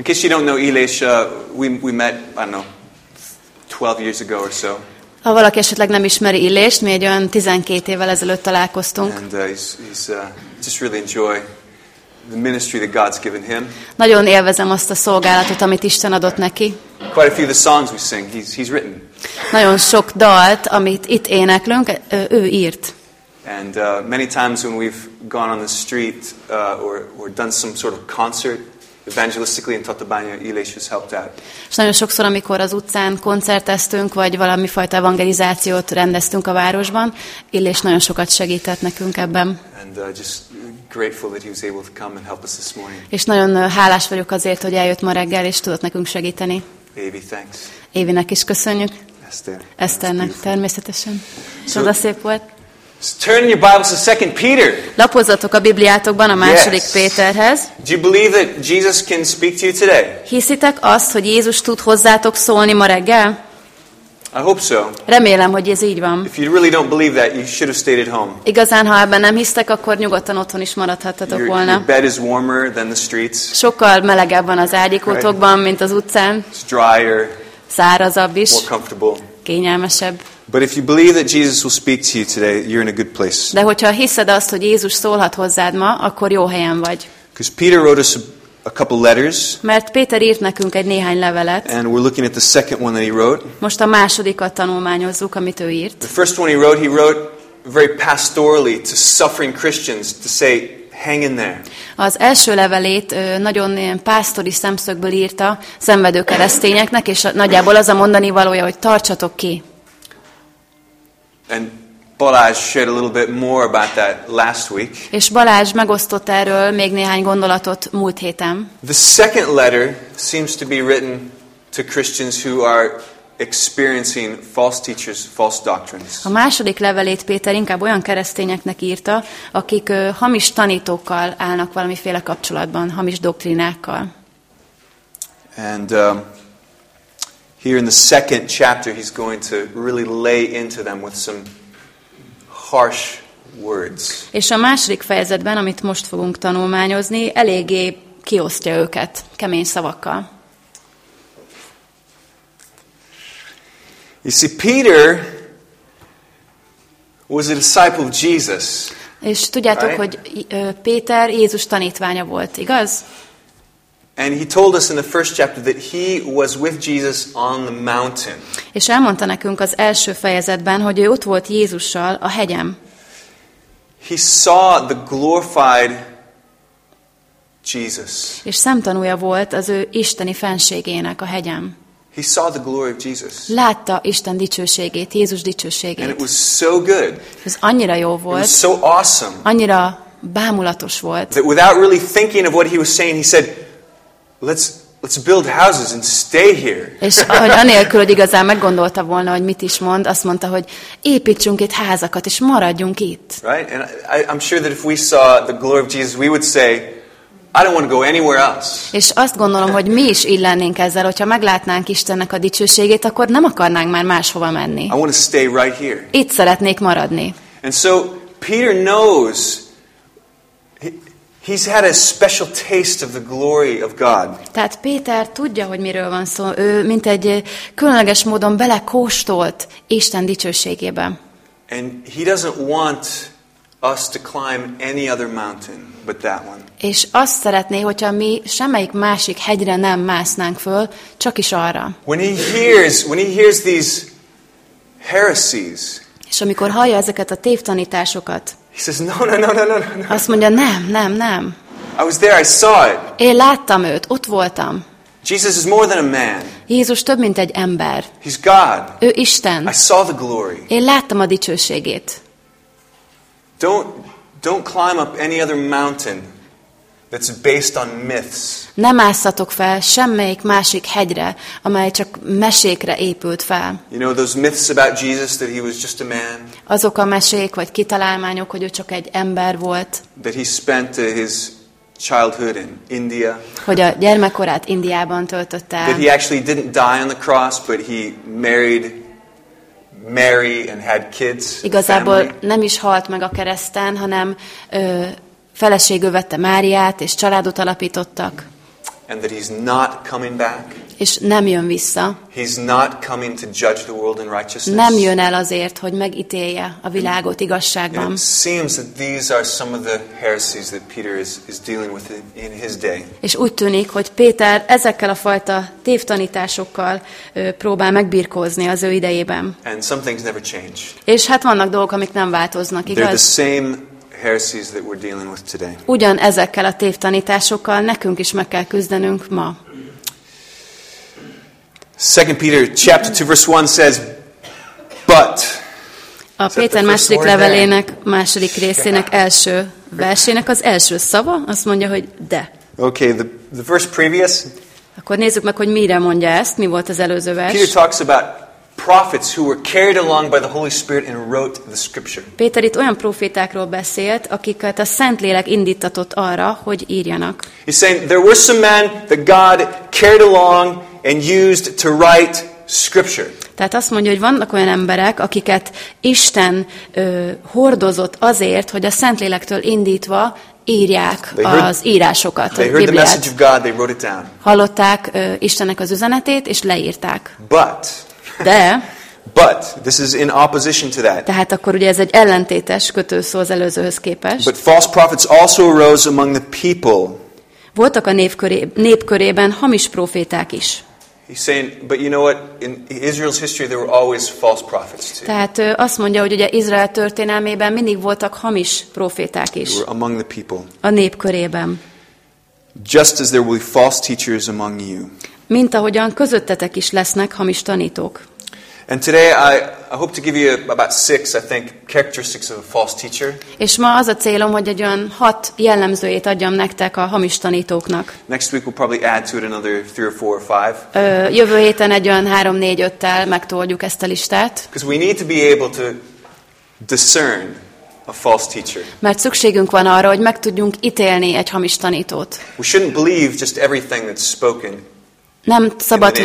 In case you don't know Elish, uh, we, we met, I don't know, 12 years ago or so. Ha valaki esetleg nem ismeri Illést, mi egy olyan 12 évvel ezelőtt találkoztunk. And uh, he's, he's uh, just really enjoy the ministry that God's given him. Nagyon élvezem azt a szolgálatot, amit Isten adott neki. Quite a few of the songs we sing, he's, he's written. Nagyon sok dalt, amit itt éneklünk, ő írt. And uh, many times when we've gone on the street uh, or, or done some sort of concert evangelistically in Tatabánya, Elish has helped out. És nagyon sokszor, amikor az utcán koncerteztünk, vagy valami fajta evangelizációt rendeztünk a városban, Illés nagyon sokat segített nekünk ebben. And uh, just grateful that he was able to come and help us this morning. És nagyon ö, hálás vagyok azért, hogy eljött ma reggel, és tudott nekünk segíteni. Baby, thanks. Évinek is köszönjük, Esther. Eszternek természetesen. So- Csoda szép volt. Turn your Bibles to 2 Peter. Lapozzatok a Bibliátokban a második Yes. Péterhez. Do you believe that Jesus can speak to you today? Hiszitek azt, hogy Jézus tud hozzátok szólni ma reggel? I hope so. Remélem, hogy ez így van. If you really don't believe that, you should have stayed at home. Igazán, ha ebben nem hisztek, akkor nyugodtan otthon is maradhattatok Your, your volna. bed is warmer than the streets. Sokkal melegebb van az ágyikótokban, mint az utcán. It's drier, Szárazabb is, more comfortable. kényelmesebb. But if you believe that Jesus will speak to you today, you're in a good place. De hogyha hiszed azt, hogy Jézus szólhat hozzád ma, akkor jó helyen vagy. Because Peter wrote us a, a couple letters, Mert Péter írt nekünk egy néhány levelet. and we're looking at the second one that he wrote. Most a másodikat tanulmányozzuk, amit ő írt. The first one he wrote, he wrote very pastorally to suffering Christians to say, hang in there. Az első levelét nagyon pásztori szemszögből írta szenvedő keresztényeknek, és nagyjából az a mondani valója, hogy tartsatok ki. And Balázs shared a little bit more about that last week. És Balázs megosztott erről még néhány gondolatot múlt héten. The second letter seems to be written to Christians who are experiencing false teachers, false doctrines. A második levelét Péter inkább olyan keresztényeknek írta, akik ö, hamis tanítókkal állnak valamiféle kapcsolatban, hamis doktrinákkal. And um, here in the second chapter, he's going to really lay into them with some harsh words. És a második fejezetben, amit most fogunk tanulmányozni, eléggé kiosztja őket kemény szavakkal. You see, Peter was a disciple of Jesus. És tudjátok, Right. hogy Péter Jézus tanítványa volt, igaz? And he told us in the first chapter that he was with Jesus on the mountain. És elmondta nekünk az első fejezetben, hogy ő ott volt Jézussal a hegyem. He saw the glorified Jesus. És szemtanúja volt az ő isteni fenségének a hegyem. He saw the glory of Jesus. Látta Isten dicsőségét, Jézus And it dicsőségét. was so good. Ez annyira jó It was volt, so awesome annyira bámulatos volt, that without really thinking of what he was saying, he said, let's, let's build houses and stay here. és ahogy anélkül, hogy igazán meggondolta volna, hogy mit is mond, azt mondta, hogy építsünk itt házakat, és maradjunk itt. Right? And I, I'm sure that if we saw the glory of Jesus, we would say, I don't want to go anywhere else. És azt gondolom, hogy mi is illennénk ezzel, hogyha meglátnánk Istennek a dicsőségét, akkor nem akarnánk már máshova menni. I want to stay right here. Itt szeretnék maradni. And so Peter knows he's had a special taste of the glory of God. Tehát Péter tudja, hogy miről van szó. Ő mint egy eh, különleges módon belekóstolt Isten dicsőségébe. And he doesn't want us to climb any other mountain but that one. És azt szeretné, hogyha mi semmelyik másik hegyre nem másznánk föl, csak is arra. When he hears, when he hears these heresies, És amikor hallja ezeket a tévtanításokat, he says, no, no, no, no, no, no, azt mondja, nem, nem, nem. I was there, I saw it. Én láttam őt, ott voltam. Jesus is more than a man. Jézus több, mint egy ember. He's God. Ő Isten. I saw the glory. Én láttam a dicsőségét. Don't, don't climb up any other mountain that's based on myths. Nem ászatok fel semmelyik másik hegyre, amely csak mesékre épült fel. You know those myths about Jesus that he was just a man, Azok a mesék vagy kitalálmányok, hogy ő csak egy ember volt, that he spent uh, his childhood in India, hogy a gyermekkorát Indiában töltötte that he actually didn't die on the cross, but he married Mary and had kids. Igazából family. nem is halt meg a kereszten, hanem ö, feleségül vette Máriát, és családot alapítottak. and that he's not coming back. és nem jön vissza. He's not coming to judge the world in righteousness. Nem jön el azért, hogy megítélje a világot And igazságban. it seems that these are some of the heresies that Peter is, is dealing with in, in his day. És úgy tűnik, hogy Péter ezekkel a fajta tévtanításokkal ö, próbál megbirkózni az ő idejében. And some things never change. És hát vannak dolgok, amik nem változnak, They're the igaz? same heresies that we're dealing with today. Ugyan ezekkel a tévtanításokkal nekünk is meg kell küzdenünk ma. 2 Peter chapter 2 verse 1 says, But A Péter második levelének második részének első versének az első szava azt mondja, hogy de. Okay, the, the verse previous, Akkor nézzük meg, hogy mire mondja ezt, mi volt az előző Peter vers. talks about prophets who were carried along by the Holy Spirit and wrote the scripture. Péter itt olyan profétákról beszélt, akiket a Szentlélek indítatott arra, hogy írjanak. He's saying there were some men that God carried along and used to write scripture. Tehát azt mondja, hogy vannak olyan emberek, akiket Isten ö, hordozott azért, hogy a Szentlélektől indítva írják heard- az írásokat, a Bibliát. God. Hallották ö, Istennek az üzenetét, és leírták. But, De, but, this is in opposition to that. tehát akkor ugye ez egy ellentétes kötőszó az előzőhöz képest. But false prophets also arose among the people. Voltak a népköré, népkörében hamis proféták is. He's saying, but you know what? In Israel's history, there were always false prophets too. Tehát ö, azt mondja, hogy ugye Izrael történelmében mindig voltak hamis proféták is They were among the people. a népkörében. Just as there will be false teachers among you. Mint ahogyan közöttetek is lesznek hamis tanítók. And today, I, I hope to give you about six, I think, characteristics of a false teacher. És ma az a célom, hogy egy olyan hat jellemzőjét adjam nektek a hamis tanítóknak. Next week, we'll probably add to it another three or four or five. Ö, jövő héten egy olyan három, négy, öttel megtoldjuk ezt a listát, Because we need to be able to discern a false teacher. mert szükségünk van arra, hogy meg tudjunk ítélni egy hamis tanítót. We shouldn't believe just everything that's spoken Nem szabad,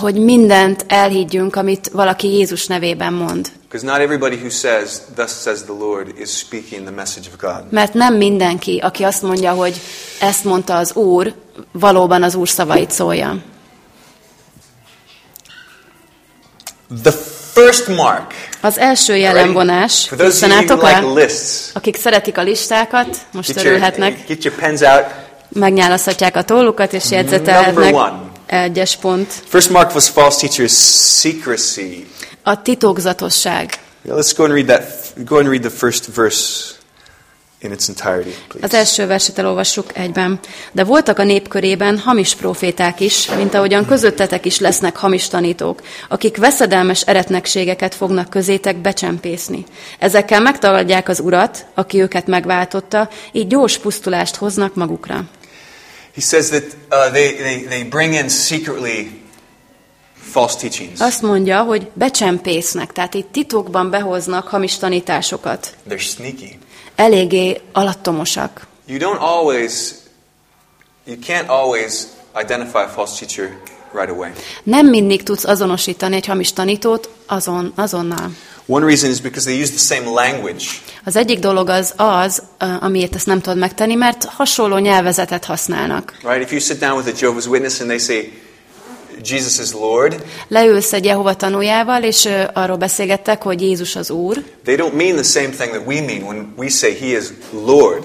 hogy, mindent elhiggyünk, amit valaki Jézus nevében mond. Mert nem mindenki, aki azt mondja, hogy ezt mondta az Úr, valóban az Úr szavait szólja. The first mark. Az első jellemvonás, For those készen of you álltok who rá? like lists, Akik szeretik a listákat, most örülhetnek, megnyálaszhatják a tollukat, és jegyzetelhetnek. Egyes pont. First mark was false teachers, secrecy. A titokzatosság. Yeah, let's go and read that. Go and read the first verse in its entirety, Az please. első verset elolvassuk egyben. De voltak a népkörében hamis proféták is, mint ahogyan közöttetek is lesznek hamis tanítók, akik veszedelmes eretnekségeket fognak közétek becsempészni. Ezekkel megtagadják az urat, aki őket megváltotta, így gyors pusztulást hoznak magukra. He says that uh, they, they, they bring in secretly false teachings. Azt mondja, hogy becsempésznek, tehát itt titokban behoznak hamis tanításokat. They're sneaky. Eléggé alattomosak. You don't always, you can't always identify a false teacher right away. Nem mindig tudsz azonosítani egy hamis tanítót azon, azonnal. One reason is because they use the same language. Az egyik dolog az az, amiért ezt nem tudod megtenni, mert hasonló nyelvezetet használnak. Right? If you sit down with a Jehovah's Witness and they say, Jesus is Lord, Leülsz egy Jehova tanuljával, és arról beszélgettek, hogy Jézus az Úr. they don't mean the same thing that we mean when we say He is Lord.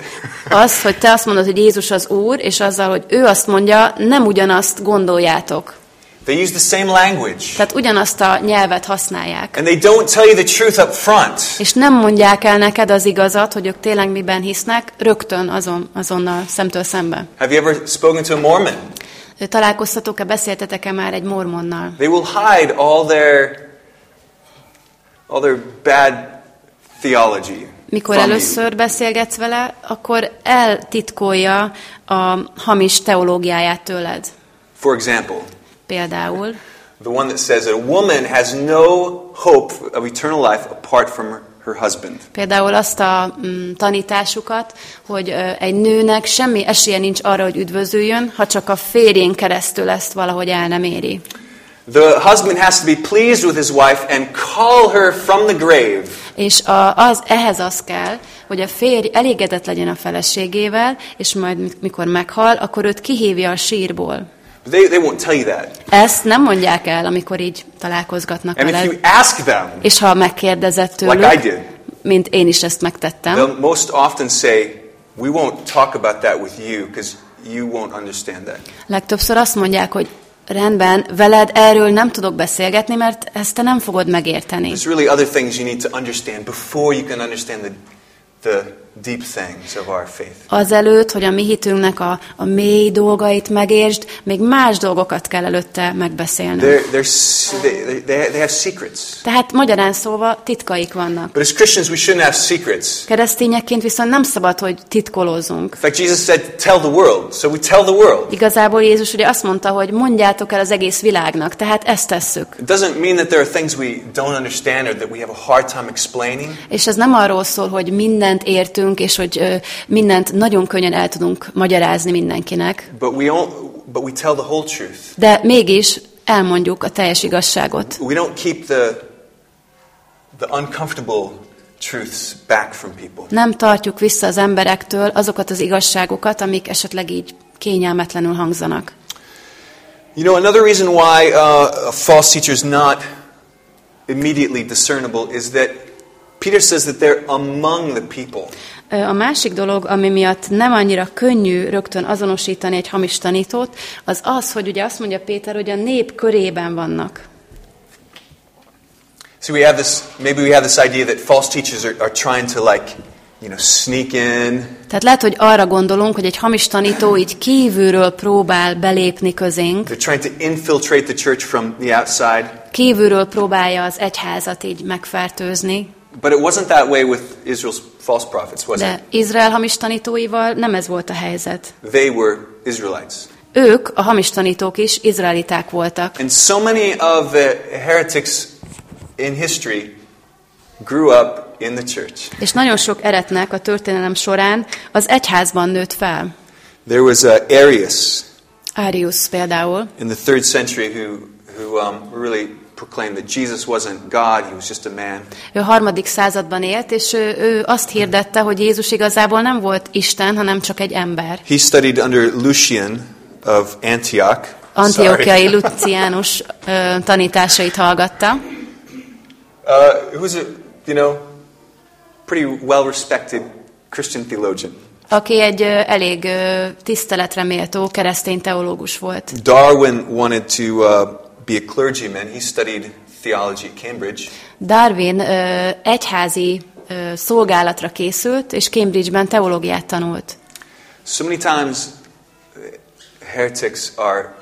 Az, hogy te azt mondod, hogy Jézus az Úr, és azzal, hogy ő azt mondja, nem ugyanazt gondoljátok. they use the same language. Tehát ugyanazt a nyelvet használják. And they don't tell you the truth up front. És nem mondják el neked az igazat, hogy ők tényleg miben hisznek, rögtön azon, azonnal szemtől szembe. Have you ever spoken to a Mormon? Találkoztatok-e, beszéltetek-e már egy mormonnal? They will hide all their all their bad theology. Mikor először beszélgetsz vele, akkor eltitkolja a hamis teológiáját tőled. For example, Például, the one that says that a woman has no hope of eternal life apart from her, her husband. például azt a mm, tanításukat, hogy ö, egy nőnek semmi esélye nincs arra, hogy üdvözüljön, ha csak a férjén keresztül ezt valahogy el nem éri. The husband has to be pleased with his wife and call her from the grave És a, az, ehhez az kell, hogy a férj elégedett legyen a feleségével, és majd mik- mikor meghal, akkor őt kihívja a sírból. They, they won't tell you that. Ezt nem mondják el, amikor így találkozgatnak And if veled. you ask them, És ha megkérdezett tőlük, Like I did. mint én is ezt megtettem, they'll most often say, We won't talk about that with you because you won't understand that. legtöbbször azt mondják, hogy rendben, veled erről nem tudok beszélgetni, mert ezt te nem fogod megérteni. There's really other things you need to understand before you can understand the, the deep things of our faith. Azelőtt, hogy a mi hitünknek a, a mély dolgait megértsd, még más dolgokat kell előtte megbeszélnünk. They're, they're, they, they, they have secrets. Tehát magyarán szóval titkaik vannak. But as Christians, we shouldn't have secrets. Keresztényekként viszont nem szabad, hogy titkolózzunk. In fact, Jesus said, Tell the world. So we tell the world. Igazából Jézus ugye azt mondta, hogy mondjátok el az egész világnak, tehát ezt tesszük. It doesn't mean that there are things we don't understand or that we have a hard time explaining. És ez nem arról szól, hogy mindent értünk, és hogy mindent nagyon könnyen el tudunk magyarázni mindenkinek, But we, all, but we tell the whole truth. de mégis elmondjuk a teljes igazságot. We don't keep the, the uncomfortable truths back from people. Nem tartjuk vissza az emberektől azokat az igazságokat, amik esetleg így kényelmetlenül hangzanak. You know, another reason why uh, a false teacher is not immediately discernible is that Peter says that they're among the people. A másik dolog, ami miatt nem annyira könnyű rögtön azonosítani egy hamis tanítót, az az, hogy ugye azt mondja Péter, hogy a nép körében vannak. See, we have this, maybe we have this idea that false teachers are, are trying to, like, you know, sneak in, Tehát lehet, hogy arra gondolunk, hogy egy hamis tanító így kívülről próbál belépni közénk, they're trying to infiltrate the church from the outside. kívülről próbálja az egyházat így megfertőzni, But it wasn't that way with Israel's false prophets, was de Izrael hamis tanítóival nem ez volt a helyzet. it? They were Israelites. Ők, a hamis tanítók is izraeliták voltak. And so many of the heretics in history grew up in the church. És nagyon sok eretnek a történelem során az egyházban nőtt fel. There was uh, Arius Arius például, in the third century who, who um, really proclaimed that Jesus wasn't God, he was just a man. ő harmadik században élt, és ő, ő azt hirdette, hogy Jézus igazából nem volt Isten, hanem csak egy ember. He studied under Lucian of Antioch. Antiochiai Sorry. Luciánus ö, tanításait hallgatta, Uh, who was a, you know, pretty well-respected Christian theologian. aki egy elég tiszteletre méltó keresztény teológus volt. Darwin wanted to uh, be a clergyman. He studied theology at Cambridge. Darwin ö, egyházi ö, szolgálatra készült, és Cambridge-ben teológiát tanult. So many times, uh, heretics are,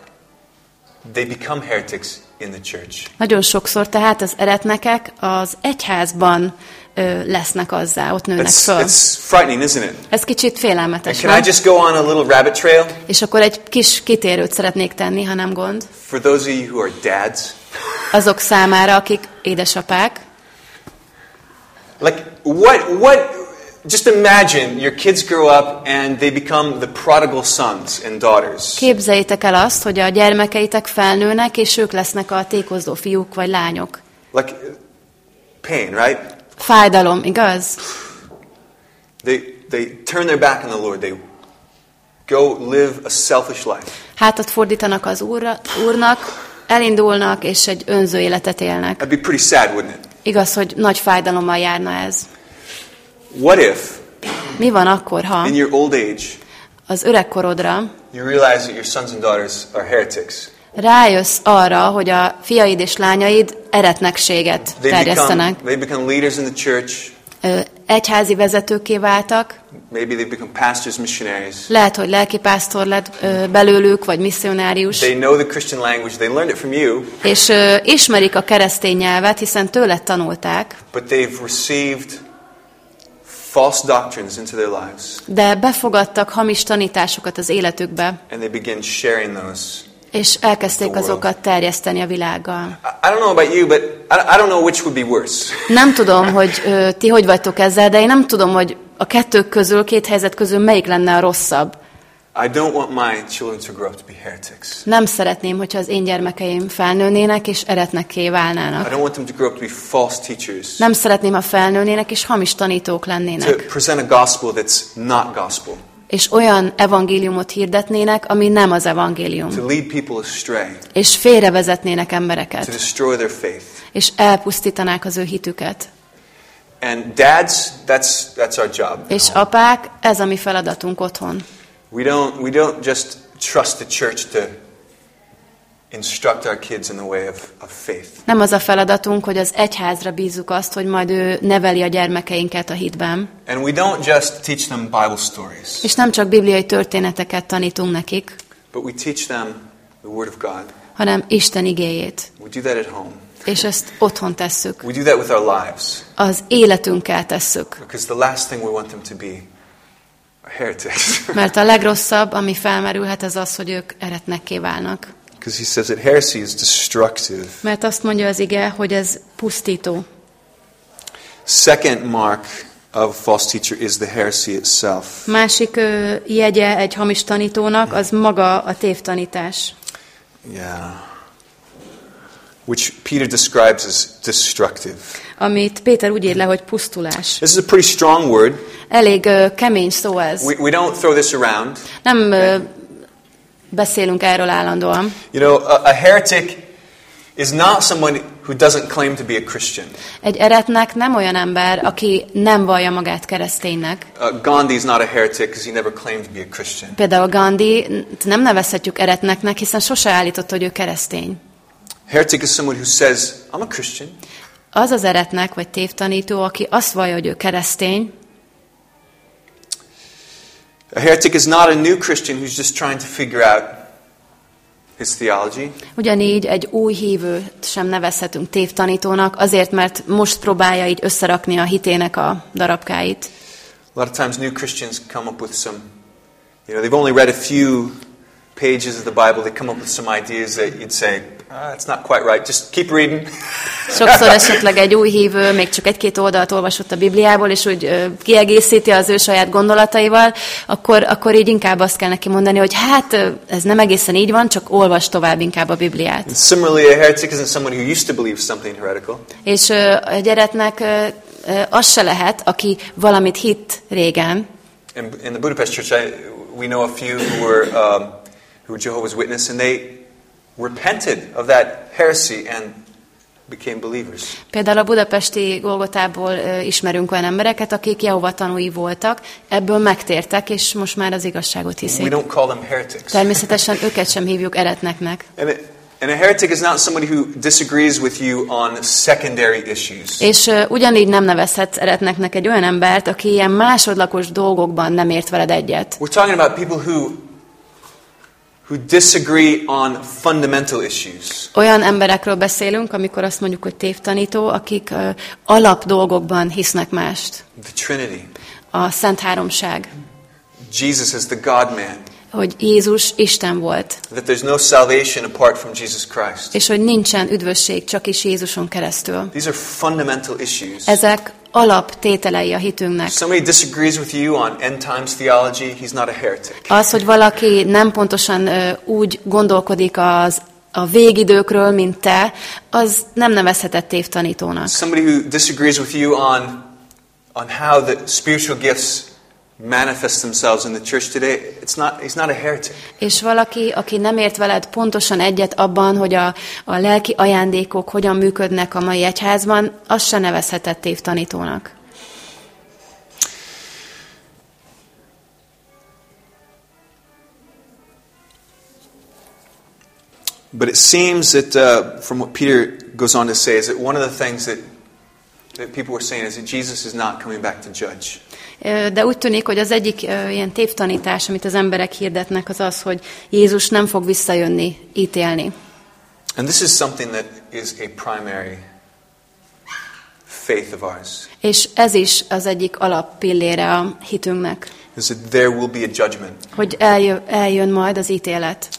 they become heretics in the church. Nagyon sokszor tehát az eretnekek az egyházban lesznek azzá, ott nőnek It's, föl. frightening, isn't it? Ez kicsit And félelmetes, can I just go on a little rabbit trail? És akkor egy kis kitérőt szeretnék tenni, ha nem gond. For those of you who are dads, Azok számára, akik édesapák, like what, what, just imagine your kids grow up and they become the prodigal sons and daughters. képzeljétek el azt, hogy a gyermekeitek felnőnek, és ők lesznek a tékozdó fiúk vagy lányok. Like pain, right? Fájdalom, igaz? They, they turn their back on the Lord. They go live a selfish life. Hátat fordítanak az úrra, úrnak, elindulnak, és egy önző életet élnek. That'd be pretty sad, wouldn't it? Igaz, hogy nagy fájdalommal járna ez. What if, Mi van akkor, ha in your old age, az öregkorodra you realize that your sons and daughters are heretics? Rájössz arra, hogy a fiaid és lányaid eretnekséget They become, they become leaders in the church. Ö, Egyházi vezetőké váltak, Maybe they become pastors, missionaries. lehet, hogy lelkipásztor lett ö, belőlük, vagy misszionárius, They know the Christian language. They learned it from you, és ö, ismerik a keresztény nyelvet, hiszen tőled tanulták, but they've received false doctrines into their lives, de befogadtak hamis tanításokat az életükbe, and they begin sharing those. És elkezdték world. azokat terjeszteni a világgal. I, I don't know about you, but I, I don't know which would be worse. Nem tudom, hogy ö, ti hogy vagytok ezzel, de én nem tudom, hogy a kettők közül, két helyzet közül melyik lenne a rosszabb. I don't want my children to grow up to be heretics. Nem szeretném, hogyha az én gyermekeim felnőnének és eretnekké I válnának. don't want them to grow up to be false teachers. Nem szeretném, ha felnőnének és hamis tanítók To lennének. present a gospel that's not gospel. És olyan evangéliumot hirdetnének, ami nem az evangélium. To lead people astray. És félrevezetnének To embereket. destroy their faith. És elpusztítanák az ő hitüket. And dads, that's, that's our job. És apák, ez a mi feladatunk otthon. We don't, we don't just trust the church to instruct our kids in the way of, of faith. Nem az a feladatunk, hogy az egyházra bízzuk azt, hogy majd ő neveli a gyermekeinket a hitben. And we don't just teach them Bible stories, És nem csak bibliai történeteket tanítunk nekik, but we teach them the Word of God. hanem Isten igéjét. We do that at home. És ezt otthon tesszük. We do that with our lives. Az életünkkel tesszük. Because the last thing we want them to be. Mert a legrosszabb, ami felmerülhet, az az, hogy ők eretnekké válnak. Because he says that heresy is destructive. Mert azt mondja az ige, hogy ez pusztító. Second mark of false teacher is the heresy itself. Másik ö, jegye egy hamis tanítónak, az maga a tévtanítás. Yeah. Which Peter describes as destructive. Amit Péter úgy ír le, hogy pusztulás. This is a pretty strong word. Elég ö, kemény szó ez. We, we don't throw this around. Nem ö, beszélünk erről állandóan. You know, a, a heretic is not someone who doesn't claim to be a Christian. Egy eretnek nem olyan ember, aki nem vallja magát kereszténynek. Uh, Gandhi is not a heretic because he never claimed to be a Christian. Például Gandhi nem nevezhetjük eretneknek, hiszen sose állította, hogy ő keresztény. Heretic is someone who says, I'm a Christian, Az az eretnek, vagy tévtanító, aki azt vallja, hogy ő keresztény, A heretic is not a new Christian who's just trying to figure out his theology. ugyanígy egy új hívő sem nevezhetünk tévtanítónak, azért, mert most próbálja így összerakni a hitének a darabkáit. A lot of times, new Christians come up with some, you know, they've only read a few pages of the Bible. They come up with some ideas that you'd say, ah, it's not quite right. Just keep reading. Sokszor esetleg egy új hívő még csak egy-két oldalt olvasott a Bibliából, és úgy ö, kiegészíti az ő saját gondolataival, akkor, akkor így inkább azt kell neki mondani, hogy hát ez nem egészen így van, csak olvas tovább inkább a Bibliát. And similarly, a heretic isn't someone who used to believe something heretical. És ö, ö, az se lehet, aki valamit hitt régen, In, in the Budapest church, I, we know a few who were, um, who were Jehovah's Witness, and they repented of that heresy and became believers. Például a budapesti Golgotából ö, ismerünk olyan embereket, akik Jehova tanúi voltak, ebből megtértek, és most már az igazságot We hiszik. don't call them heretics. Természetesen őket sem hívjuk eretneknek. And, it, and a heretic is not somebody who disagrees with you on secondary issues. És ö, ugyanígy nem nevezhetsz eretneknek egy olyan embert, aki ilyen másodlagos dolgokban nem ért veled egyet. We're talking about people who, who disagree on fundamental issues. Olyan emberekről beszélünk, amikor azt mondjuk, hogy tévtanító, akik ö, alap dolgokban hisznek mást. The Trinity. A Szent Háromság, Jesus is the God man. hogy Jézus Isten volt, That there's no salvation apart from Jesus Christ. és hogy nincsen üdvösség csak is Jézuson keresztül. These are fundamental issues. Ezek alaptételei a hitünknek. Somebody disagrees with you on end times theology, he's not a heretic. Az, hogy valaki nem pontosan úgy gondolkodik az a végidőkről, mint te, az nem nevezhetett tévtanítónak. Somebody who disagrees with you on, on how the spiritual gifts manifest themselves in the church today, it's not, he's not a heretic. És valaki, aki nem ért veled pontosan egyet abban, hogy a, a lelki ajándékok hogyan működnek a mai egyházban, az se nevezhetett tévtanítónak. But it seems that, uh, from what Peter goes on to say, is that one of the things that, that people were saying is that Jesus is not coming back to judge. De úgy tűnik, hogy az egyik ilyen tévtanítás, amit az emberek hirdetnek, az az, hogy Jézus nem fog visszajönni, ítélni. And this is something that is a primary faith of ours, És ez is az egyik alappillére a hitünknek, is that there will be a judgment. hogy eljö, eljön majd az ítélet.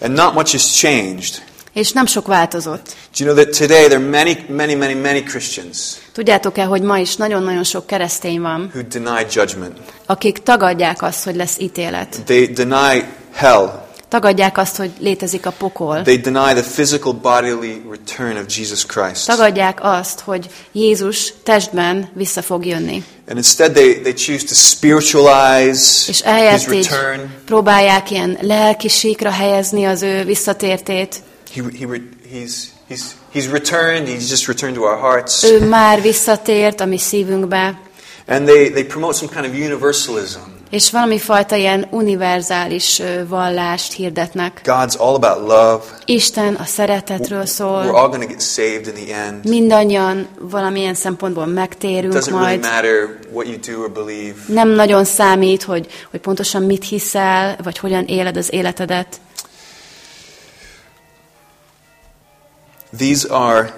And not much has changed. És nem sok változott. Do you know that today there are many, many, many, many Christians Tudjátok-e, hogy ma is nagyon-nagyon sok keresztény van, who deny judgment? akik tagadják azt, hogy lesz ítélet. They deny hell. Tagadják azt, hogy létezik a pokol. They deny the physical bodily return of Jesus Christ. Tagadják azt, hogy Jézus testben vissza fog jönni. And instead they, they choose to spiritualize És ehelyett return. próbálják ilyen lelki síkra helyezni az ő visszatértét. He, he, re- he's, he's, he's returned. He's just returned to our hearts. Ő már visszatért a mi szívünkbe, And they, they promote some kind of universalism. és valami fajta ilyen univerzális vallást hirdetnek. God's all about love. Isten a szeretetről We're szól, all going to get saved in the end. mindannyian valamilyen szempontból It megtérünk doesn't really majd. matter what you do or believe. Nem nagyon számít, hogy, hogy pontosan mit hiszel, vagy hogyan éled az életedet. These are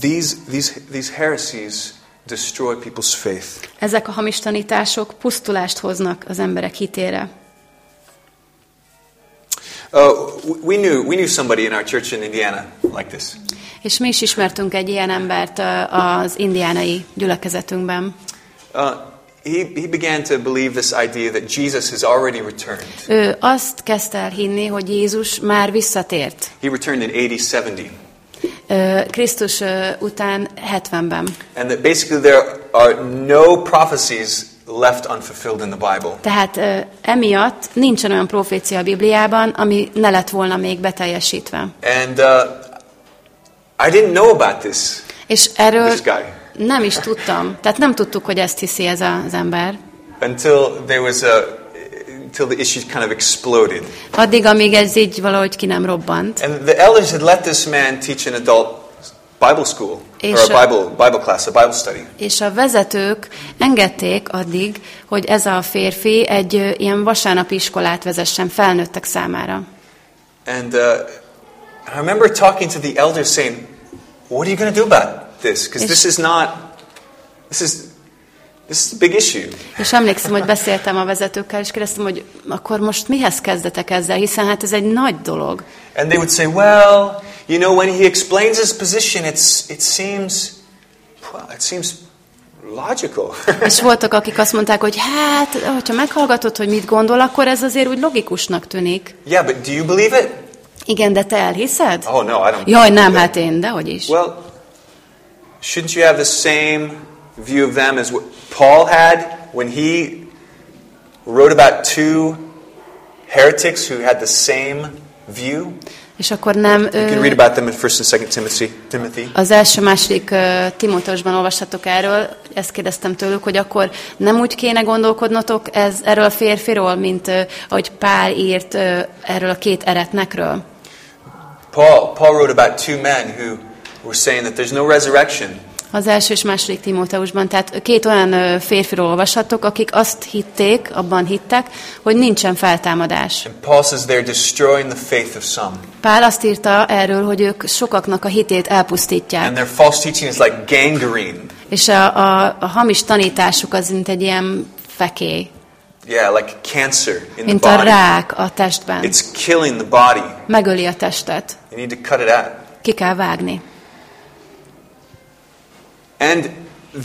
these these these heresies destroy people's faith. Ezek a hamis tanítások pusztulást hoznak az emberek hitére. Uh, we knew we knew somebody in our church in Indiana like this. És mi is ismertünk egy ilyen embert az indiánai gyülekezetünkben. Uh, he, he began to believe this idea that Jesus has already returned. Ő azt kezdte el hinni, hogy Jézus már visszatért. He returned in AD 70. Ö, Krisztus után 70-ben. And that basically there are no prophecies left unfulfilled in the Bible. Tehát emiatt nincsen olyan profécia a Bibliában, ami ne lett volna még beteljesítve. And uh, I didn't know about this, És erről this guy nem is tudtam. Tehát nem tudtuk, hogy ezt hiszi ez az ember. until there was a until the issue kind of exploded. Addig, amíg ez így valahogy ki nem robbant. And the elders had let this man teach an adult Bible school or És a a- Bible Bible class, a Bible study. És a vezetők engedték addig, hogy ez a férfi egy ilyen vasárnapi iskolát vezessen felnőttek számára. And uh, I remember talking to the elders saying, "What are you going to do about this? Because this is not this is this is a big issue." És emlékszem, hogy beszéltem a vezetőkkel, és kérdeztem, hogy akkor most mihez kezdetek ezzel, hiszen hát ez egy nagy dolog. And they would say, "Well, you know, when he explains his position, it's it seems well, it seems logical." És voltak, akik azt mondták, hogy hát, hogyha meghallgatod, hogy mit gondol, akkor ez azért úgy logikusnak tűnik. yeah, but do you believe it? Igen, de te elhiszed? Oh no, I don't. Jaj, nem, hát én, dehogy is. Well, shouldn't you have the same view of them as what Paul had when he wrote about two heretics who had the same view? És akkor nem... You can read about them in 1st and 2nd Timothy. Timothy. Az első-második uh, Timóteusban olvashatok erről, ezt kérdeztem tőlük, hogy akkor nem úgy kéne gondolkodnotok ez, erről a férfiról, mint uh, ahogy Pál írt uh, erről a két eretnekről. Paul, Paul wrote about two men who were saying that there's no resurrection. Az első és második Timóteusban, tehát két olyan férfiról olvashatok, akik azt hitték, abban hittek, hogy nincsen feltámadás. And Paul says they're destroying the faith of some. Pál azt írta erről, hogy ők sokaknak a hitét elpusztítják. And their false teaching is like gangrene. És a, a, a hamis tanításuk az mint egy ilyen fekély, Yeah, like cancer in the mint a body. rák a testben. It's killing the body. Megöli a testet. You need to cut it out. Ki kell vágni. And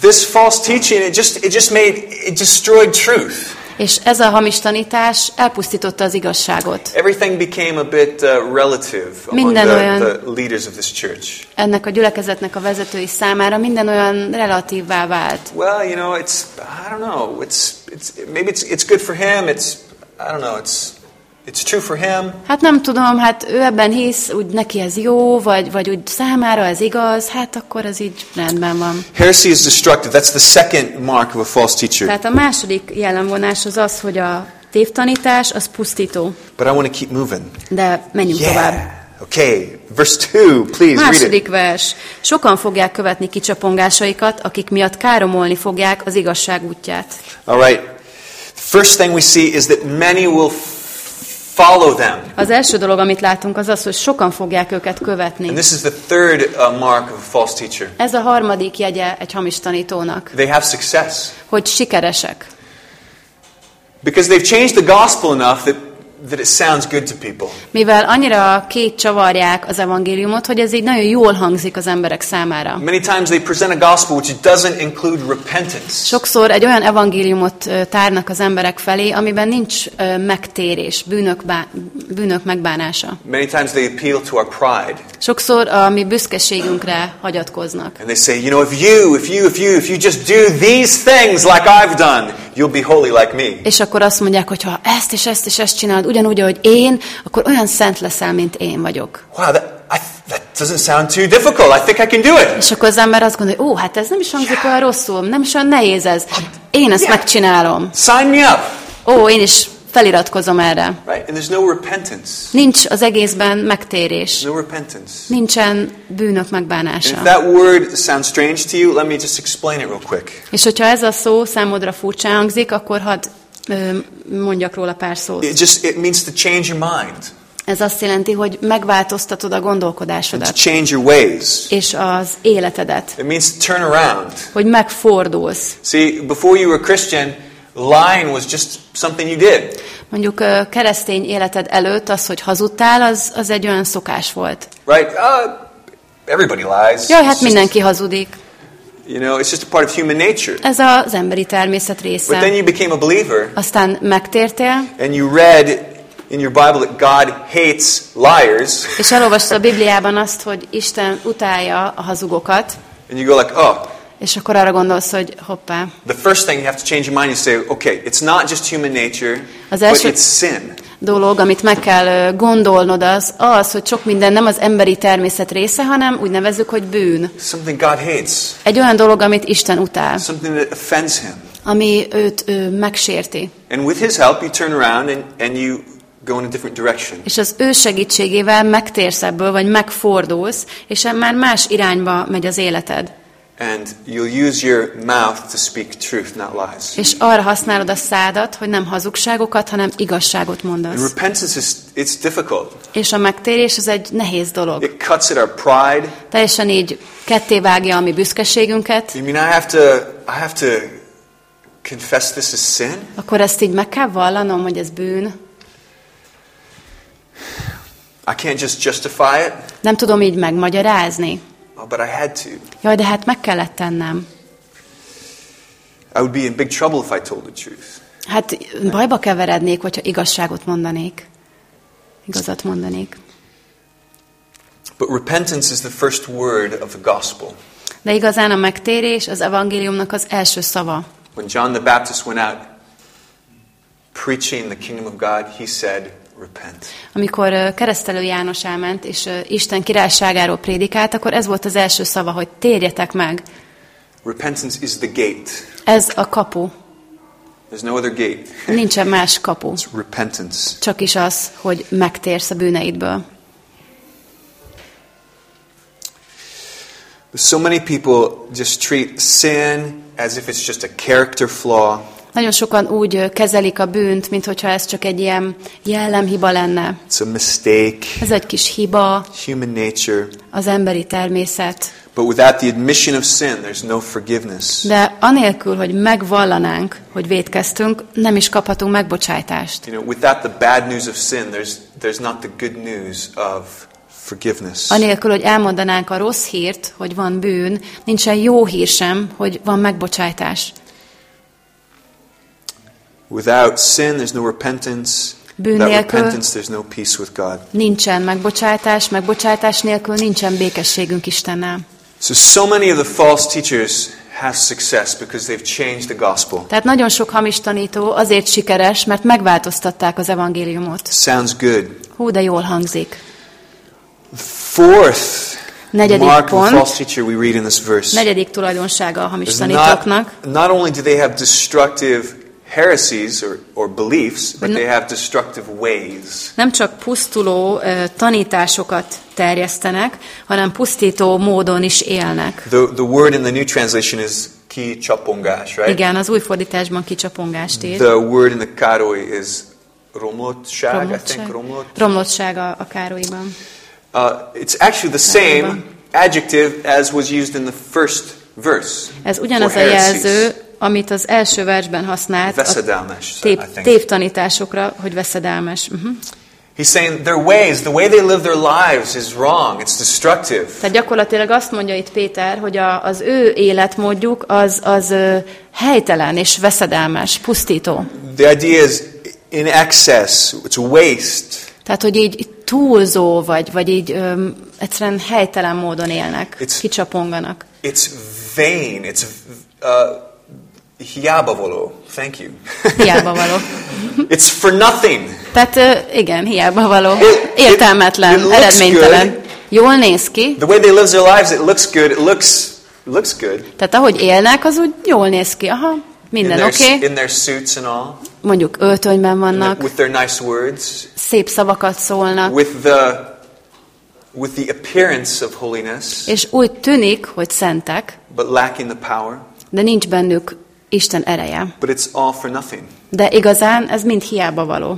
this false teaching, it just, it just made, it destroyed truth. És ez a hamis tanítás elpusztította az igazságot. Everything became a bit uh, relative among Minden the, olyan- the leaders of this church. Ennek a gyülekezetnek a vezetői számára minden olyan relatívvá vált. Well, you know, it's, I don't know, it's, it's, maybe it's, it's good for him, it's, I don't know, it's, it's true for him. Hát nem tudom, hát ő ebben hisz, úgy neki ez jó, vagy, vagy úgy számára ez igaz, hát akkor ez így rendben van. Heresy is destructive. That's the second mark of a false teacher. Tehát a második jellemvonás az az, hogy a tévtanítás az pusztító. But I want to keep moving. De menjünk tovább. Yeah. Okay. Verse 2, please read it. Második vers. Sokan fogják követni kicsapongásaikat, akik miatt káromolni fogják az igazság útját. All right. The first thing we see is that many will follow them. Az első dolog, amit látunk, az az, hogy sokan fogják őket követni. And this is the third uh, mark of a false teacher. Ez a harmadik jegye egy hamis tanítónak, They have success. hogy sikeresek. Because they've changed the gospel enough that that it sounds good to people. Mivel annyira két csavarják az evangéliumot, hogy ez így nagyon jól hangzik az emberek számára. Many times they present a gospel which doesn't include repentance. Sokszor egy olyan evangéliumot tárnak az emberek felé, amiben nincs megtérés, bűnök, bá, bűnök megbánása. Many times they appeal to our pride. Sokszor a mi büszkeségünkre hagyatkoznak. And they say, you know, if you, if you, if you, if you just do these things like I've done, you'll be holy like me. És akkor azt mondják, hogy ha ezt és ezt és ezt csinálod ugyanúgy, ahogy én, akkor olyan szent leszel, mint én vagyok. Wow, that, I, that doesn't sound too difficult. I think I can do it. És akkor az ember azt gondolja, ó, hát ez nem is hangzik olyan rosszul, nem is olyan nehéz ez. Én ezt Yeah. megcsinálom. Sign me up. Ó, én is feliratkozom erre. Right? And there's no repentance. Nincs az egészben megtérés. No repentance. Nincsen bűnök And if megbánása. that word sounds strange to you, let me just explain it real quick. És hogyha ez a szó számodra furcsa hangzik, akkor hadd mondjak róla pár szót. It just it means to change your mind, Ez azt jelenti, hogy megváltoztatod a and to gondolkodásodat change your ways. és az életedet, It means to turn around. hogy megfordulsz. See, before you were Christian, lying was just something you did. Mondjuk keresztény életed előtt az, hogy hazudtál, az, az egy olyan szokás volt. Right? Uh, everybody lies. Jaj, hát mindenki hazudik. You know, it's just a part of human nature. Ez az emberi természet But then része. you became a believer, Aztán megtértél, and you read in your Bible that God hates liars, és elolvastad a Bibliában azt, hogy Isten utálja a hazugokat, and you go like, oh. és akkor arra gondolsz, hogy hoppá, The first thing you have to change your mind. You say, okay, it's not just human nature, Az but első- it's sin. Dolog, amit meg kell gondolnod az, az, hogy sok minden nem az emberi természet része, hanem úgy nevezzük, hogy bűn. Something God hates. Egy olyan dolog, amit Isten utál, Something that offends Him. ami őt ö, megsérti. And with His help, you turn around and, and you go in a different direction. És az ő segítségével megtérsz ebből, vagy megfordulsz, és már más irányba megy az életed. And you'll use your mouth to speak truth, not lies. És arra használod a szádat, hogy nem hazugságokat, hanem igazságot And mondasz. repentance is it's difficult. És a megtérés az egy nehéz dolog. It cuts at our pride. Teljesen így ketté vágja a mi büszkeségünket, You mean I have to I have to confess this as sin? akkor ezt így meg kell vallanom, hogy ez bűn. I can't just justify it. Nem tudom így megmagyarázni. Oh, but I had to. Jaj, de hát meg kellett tennem. I would be in big trouble if I told the truth. Hát bajba keverednék, hogyha igazságot mondanék. Igazat mondanék. But repentance is the first word of the gospel. De igazán a megtérés az evangéliumnak az első szava. When John the Baptist went out preaching the kingdom of God, he said. Amikor keresztelő János elment, és Isten királyságáról prédikált, akkor ez volt az első szava, hogy térjetek meg. Repentance is the gate. Ez a kapu. There's no other gate. Nincsen más kapu. It's repentance. Csak is az, hogy megtérsz a bűneidből. But so many people just treat sin as if it's just a character flaw. Nagyon sokan úgy kezelik a bűnt, mint hogyha ez csak egy ilyen jellemhiba lenne. It's a mistake, Ez egy kis hiba, human nature. az emberi természet. But without the admission of sin, there's no forgiveness. De anélkül, hogy megvallanánk, hogy védkeztünk, nem is kaphatunk megbocsájtást. You know, without the bad news of sin, there's, there's not the good news of forgiveness. Anélkül, hogy elmondanánk a rossz hírt, hogy van bűn, nincsen jó hír sem, hogy van megbocsájtás. Without sin, there's no repentance. Bűn nélkül- no peace with God. Nincsen megbocsájtás, megbocsátás nélkül nincsen békességünk Istennel. So, so many of the false teachers have success because they've changed the gospel. Tehát nagyon sok hamis tanító azért sikeres, mert megváltoztatták az evangéliumot. Sounds good. Hú, de jól hangzik. Fourth Negyedik mark pont. false teacher we read in this verse. Negyedik tulajdonsága a hamis is tanítóknak. not, not only do they have destructive heresies or, or beliefs, but they have destructive ways. Nem csak pusztuló ö, tanításokat terjesztenek, hanem pusztító módon is élnek. The, the word in the New Translation is ki chapongás, right? Igen, az új fordításban kicsapongásd ír. The word in the Károi is romlottság, I think, romlott. Romlottság a, a Károlyban. Uh, it's actually the same adjective as was used in the first verse. Ez ugyanaz a jelző, amit az első versben használt, a Veszedelmes, tév, I think. tévtanításokra, hogy veszedelmes. Uh-huh. He's saying their ways, the way they live their lives is wrong. It's destructive. Tehát gyakorlatilag azt mondja itt Péter, hogy a, az ő életmódjuk az, az ö, helytelen és veszedelmes, pusztító. The idea is in excess, it's waste. Tehát, hogy így túlzó, vagy, vagy így öm, egyszerűen helytelen módon élnek, It's- kicsaponganak. It's vain. It's uh, hiábavaló. Thank you. Hiába való. it's for nothing. Tehát igen, hiába való. It- it- Értelmetlen, it looks eredménytelen. good. Jól néz ki, The way they live their lives, it looks good. It looks it looks good. tehát ahogy élnek, az úgy jól néz ki. Aha, In minden oké. Okay. in their suits and all, Mondjuk öltönyben vannak, with their nice words, szép szavakat szólnak, with the with the appearance of holiness, és úgy tűnik, hogy szentek, but lacking the power. de nincs bennük Isten ereje. But it's all for nothing. De igazán ez mind hiába való.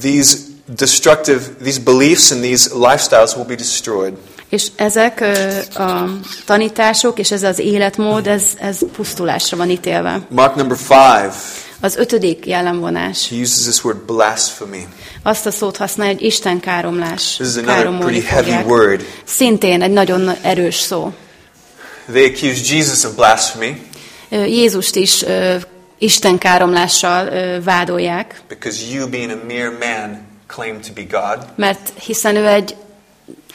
These destructive, these beliefs and these lifestyles will be destroyed. És ezek a tanítások, és ez az életmód, ez, ez pusztulásra van ítélve. Mark number five, Az ötödik jellemvonás. he uses this word blasphemy. Azt a szót használja, hogy Isten káromlás. This is another pretty heavy word. Szintén egy nagyon erős szó. They accused Jesus of blasphemy Jézust is Isten káromlással vádolják, because you, being a mere man, claim to be God. mert hiszen ő egy,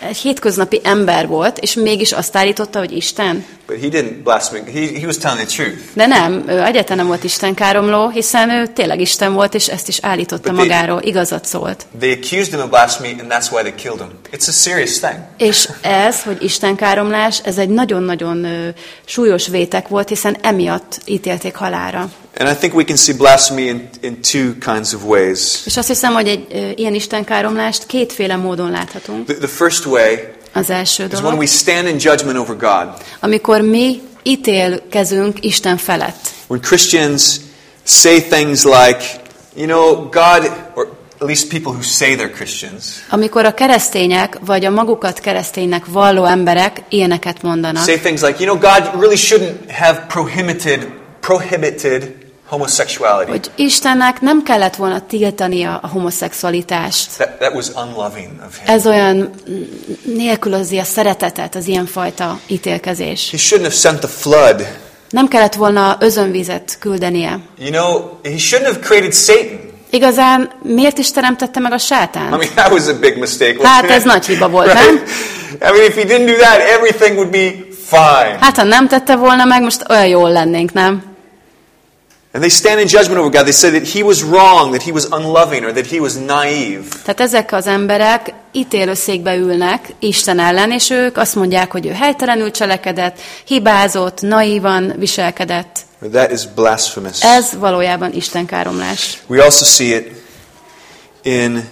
egy hétköznapi ember volt, és mégis azt állította, hogy Isten. But he didn't blaspheme. He, he was telling the truth. De nem, ő egyáltalán nem volt Isten káromló, hiszen ő tényleg Isten volt, és ezt is állította But they- magáról, igazat szólt. They accused him of blasphemy, and that's why they killed him. It's a serious thing. És ez, hogy Isten káromlás, ez egy nagyon-nagyon súlyos vétek volt, hiszen emiatt ítélték halára. And I think we can see blasphemy in, in two kinds of ways. És azt hiszem, hogy egy ö, ilyen Isten káromlást kétféle módon láthatunk. The, the first way Az első is when dolog, we stand in judgment over God. amikor mi ítélkezünk Isten felett. When Christians say things like, you know, God, or at least people who say they're Christians, Amikor a keresztények, vagy a magukat kereszténynek valló emberek ilyeneket mondanak. say things like, you know, God really shouldn't have prohibited, prohibited homosexuality. hogy Istennek nem kellett volna tiltania a homoszexualitást. That, that was unloving of him. Ez olyan nélkülözi a szeretetet, az ilyenfajta ítélkezés. He shouldn't have sent the flood. Nem kellett volna özönvizet küldenie. You know, he shouldn't have created Satan. Igazán miért is teremtette meg a I sátánt? mean, that was a big mistake. Hát ez nagy hiba volt, Right? nem? I mean, if he didn't do that, everything would be fine. Hát ha nem tette volna meg, most olyan jól lennénk, nem? And they stand in judgment over God. They say that he was wrong, that he was unloving, or that he was naive. Tehát ezek az emberek ítélőszékbe ülnek Isten ellen, és ők azt mondják, hogy ő helytelenül cselekedett, hibázott, naívan viselkedett. That is blasphemous. Ez valójában Isten káromlás. We also see it in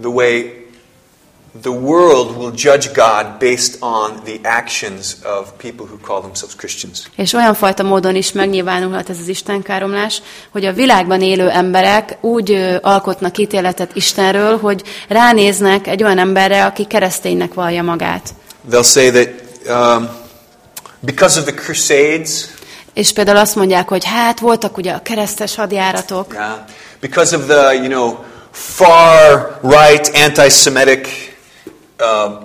the way the world will judge God based on the actions of people who call themselves Christians. És olyan fajta módon is megnyilvánulhat ez az Isten káromlás, hogy a világban élő emberek úgy alkotnak ítéletet Istenről, hogy ránéznek egy olyan emberre, aki kereszténynek vallja magát. They'll say that um, because of the Crusades, És például azt mondják, hogy hát voltak ugye a keresztes hadjáratok, yeah, because of the you know far right anti-Semitic, um,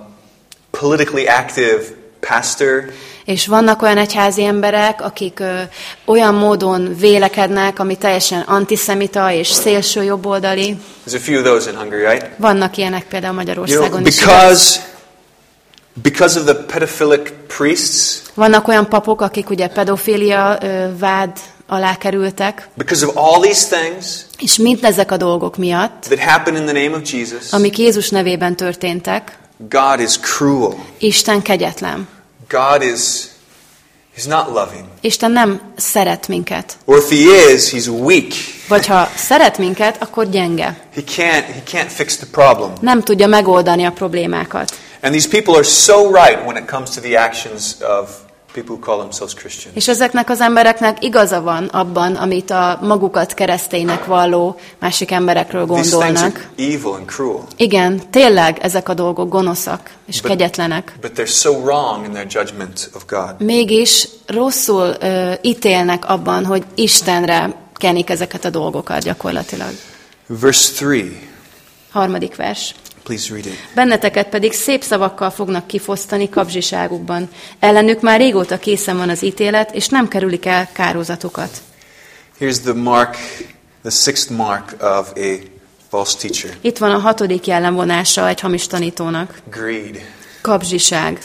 politically active pastor, és vannak olyan egyházi emberek, akik ö, olyan módon vélekednek, ami teljesen antiszemita és szélső jobboldali. there's a few of those in Hungary, right? Vannak ilyenek például You Magyarországon know, is. because because of the pedophilic priests, Vannak olyan papok, akik ugye pedofília ö, vád alá kerültek, because of all these things és mindezek a dolgok miatt, that happen in the name of Jesus, amik Jézus nevében történtek, God is cruel. Isten kegyetlen. God is he's not loving. Isten nem szeret minket. Or if he is, he's weak. Vagy ha szeret minket, akkor gyenge. He can't he can't fix the problem. Nem tudja megoldani a problémákat. And these people are so right when it comes to the actions of people who call themselves Christians. És ezeknek az embereknek igaza van abban, amit a magukat kereszténynek valló másik emberekről gondolnak. evil and cruel, Igen, tényleg ezek a dolgok gonoszak és But- kegyetlenek. but they're so wrong in their judgment of God. Mégis rosszul ö, ítélnek abban, hogy Istenre kenik ezeket a dolgokat gyakorlatilag. Verse 3, Harmadik vers. Please read it. Benneteket pedig szép szavakkal fognak kifosztani kapzsiságukban. Ellenük már régóta készen van az ítélet, és nem kerülik el kározatukat. Here's the mark, the sixth mark of a false teacher Itt van a hatodik jellemvonása egy hamis tanítónak. greed. Kapzsiság.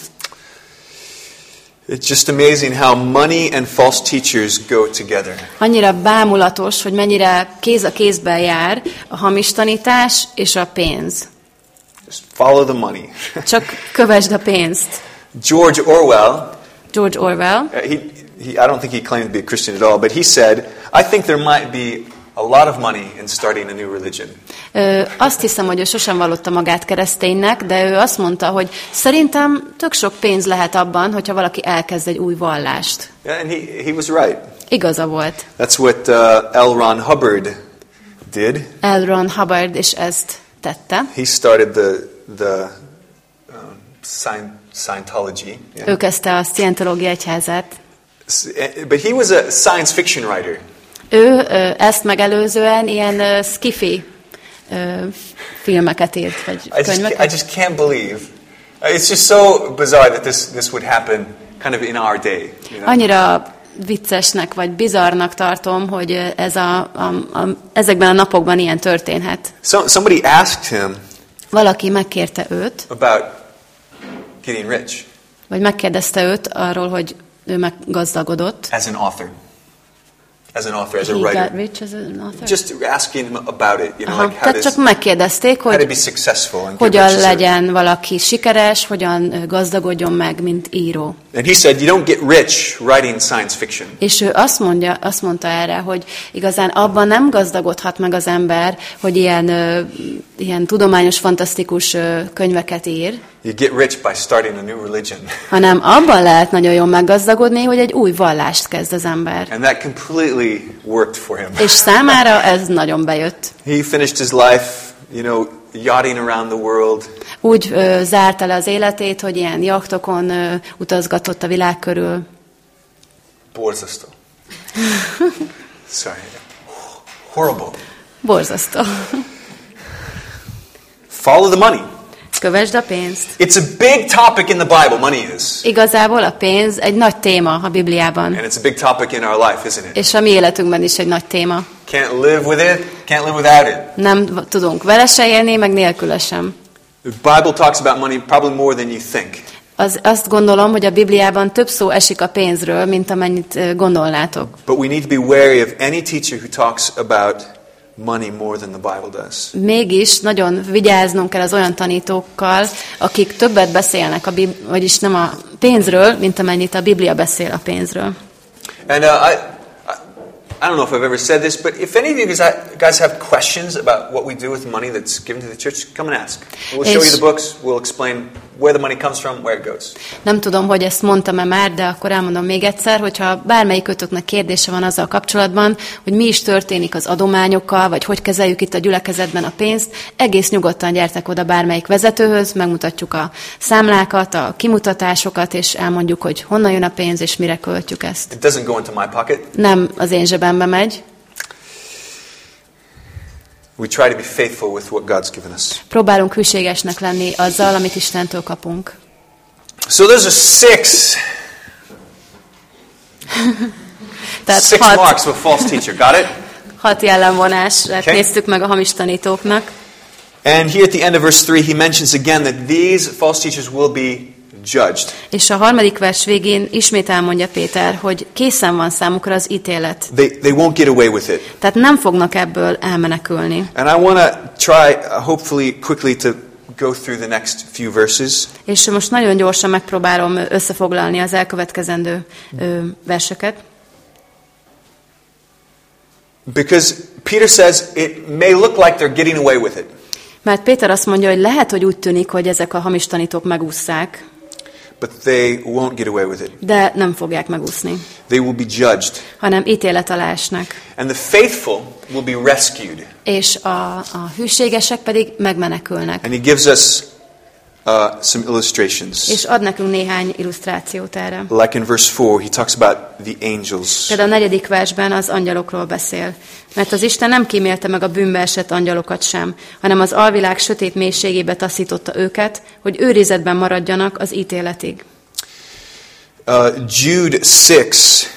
It's just amazing how money and false teachers go together. Annyira bámulatos, hogy mennyire kéz a kézben jár a hamis tanítás és a pénz. Just follow the money. Csak kövesd a pénzt. George Orwell, George Orwell, uh, he, he, I don't think he claimed to be a Christian at all, but he said, I think there might be a lot of money in starting a new religion. Ö, azt hiszem, hogy ő sosem vallotta magát kereszténynek, de ő azt mondta, hogy szerintem tök sok pénz lehet abban, hogyha valaki elkezd egy új vallást. Yeah, and he, he was right. Igaza volt. That's what uh, L. Ron Hubbard did. L. Ron Hubbard is ezt tette. He started the, the um, Scient- Scientology. yeah. Ő kezdte a Scientológia egyházát. Eh, But he was a science fiction writer. Ő ezt megelőzően ilyen ö, skifi filmeket írt, vagy I just, I just can't believe. uh, It's just so bizarre that this, this would happen kind of in our day. You know? Annyira viccesnek vagy bizarnak tartom, hogy ez a, a, a, ezekben a napokban ilyen történhet. So, somebody asked him Valaki megkérte őt, about getting rich vagy megkérdezte őt arról, hogy ő meggazdagodott. as an author. As an author, as a He got writer. rich as an author? Just asking him about it, you know, Aha, like how, tehát does, csak megkérdezték, how to be hogy successful and hogyan legyen valaki sikeres, hogyan gazdagodjon meg, mint író. And he said, you don't get rich writing science fiction. És ő azt, mondja, azt mondta erre, hogy igazán abban nem gazdagodhat meg az ember, hogy ilyen, ilyen tudományos, fantasztikus könyveket ír, You get rich by starting a new religion. hanem abban lehet nagyon jól meggazdagodni, hogy egy új vallást kezd az ember. And that completely worked for him. És számára ez nagyon bejött. He finished his life, you know, yachting around the world, Úgy ö, zárta le az életét, hogy ilyen jachtokon ö, utazgatott a világ körül. Borzasztó. Sorry. Horrible. Borzasztó. Follow the money. Kövesd a pénzt. It's a big topic in the Bible, money is. Igazából a pénz egy nagy téma a Bibliában, And it's a big topic in our life, isn't it? és a mi életünkben is egy nagy téma. Can't live with it, can't live without it. Nem tudunk vele se élni, meg nélküle sem. The Bible talks about money probably more than you think. Az, azt gondolom, hogy a Bibliában több szó esik a pénzről, mint amennyit gondolnátok. But we need to be wary of any teacher who talks about money more than the Bible does. Mégis nagyon vigyáznunk kell az olyan tanítókkal, akik többet beszélnek, a Bib- vagyis nem a pénzről, mint amennyit a Biblia beszél a pénzről. And uh, I, I, don't know if I've ever said this, but if any of you guys, guys have questions about what we do with the money that's given to the church, come and ask. We'll show you the books. We'll explain where the money comes from, where it goes. Nem tudom, hogy ezt mondtam-e már, de akkor elmondom még egyszer, hogyha bármelyik kötöknek kérdése van azzal kapcsolatban, hogy mi is történik az adományokkal, vagy hogy kezeljük itt a gyülekezetben a pénzt, egész nyugodtan gyertek oda bármelyik vezetőhöz, megmutatjuk a számlákat, a kimutatásokat, és elmondjuk, hogy honnan jön a pénz, és mire költjük ezt. It doesn't go into my pocket. Nem az én zsebembe megy. We try to be faithful with what God's given us. Próbálunk hűségesnek lenni azzal, amit Istentől kapunk. So those are six, Tehát six hat, marks of a false teacher. Got it? hat jellemvonását Okay. néztük meg a hamis tanítóknak. And here at the end of verse 3, he mentions again that these false teachers will be judged. És a harmadik vers végén ismét elmondja Péter, hogy készen van számukra az ítélet. They, they won't get away with it. Tehát nem fognak ebből elmenekülni. And I want to try, uh, hopefully, quickly to go through the next few verses. És most nagyon gyorsan megpróbálom összefoglalni az elkövetkezendő ö, verseket. Because Peter says it may look like they're getting away with it. Mert Péter azt mondja, hogy lehet, hogy úgy tűnik, hogy ezek a hamis tanítók megúszszák, but they won't get away with it. de nem fogják megúszni, They will be judged. hanem ítélet alá esnek. And the faithful will be rescued. És a, a hűségesek pedig megmenekülnek. And he gives us uh, some illustrations. És ad nekünk néhány illusztrációt erre. Like in verse 4, he talks about the angels. Például a negyedik versben az angyalokról beszél. Mert az Isten nem kímélte meg a bűnbe esett angyalokat sem, hanem az alvilág sötét mélységébe taszította őket, hogy őrizetben maradjanak az ítéletig. Uh, Jude 6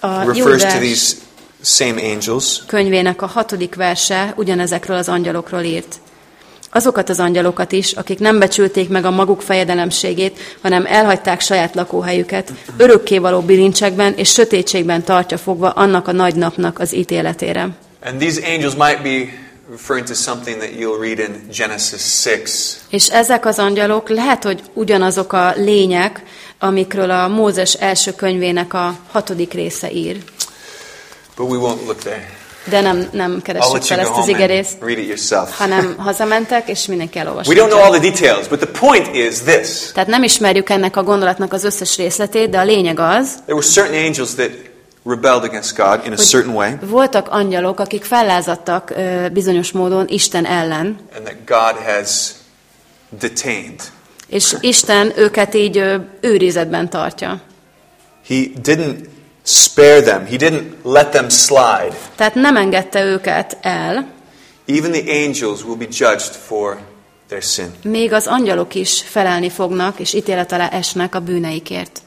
A refers to these same angels. könyvének a hatodik verse ugyanezekről az angyalokról írt. Azokat az angyalokat is, akik nem becsülték meg a maguk fejedelemségét, hanem elhagyták saját lakóhelyüket, örökkévaló bilincsekben és sötétségben tartja fogva annak a nagy napnak az ítéletére. And these angels might be referring to something that you'll read in Genesis 6. És ezek az angyalok lehet, hogy ugyanazok a lények, amikről a Mózes első könyvének a hatodik része ír. But we won't look there. De nem, nem keressük fel ezt az igerészt, hanem hazamentek, és mindenki elolvassa. We don't know all the details, but the point is this. Tehát nem ismerjük ennek a gondolatnak az összes részletét, de a lényeg az, There were certain angels that rebelled against God in a certain way, voltak angyalok, akik fellázadtak ö, bizonyos módon Isten ellen, and that God has detained. és Isten őket így ö, őrizetben tartja. He didn't spare them. He didn't let them slide. Tehát nem engedte őket el, Even the angels will be judged for their sin. még az angyalok is felelni fognak, és ítélet alá esnek a bűneikért.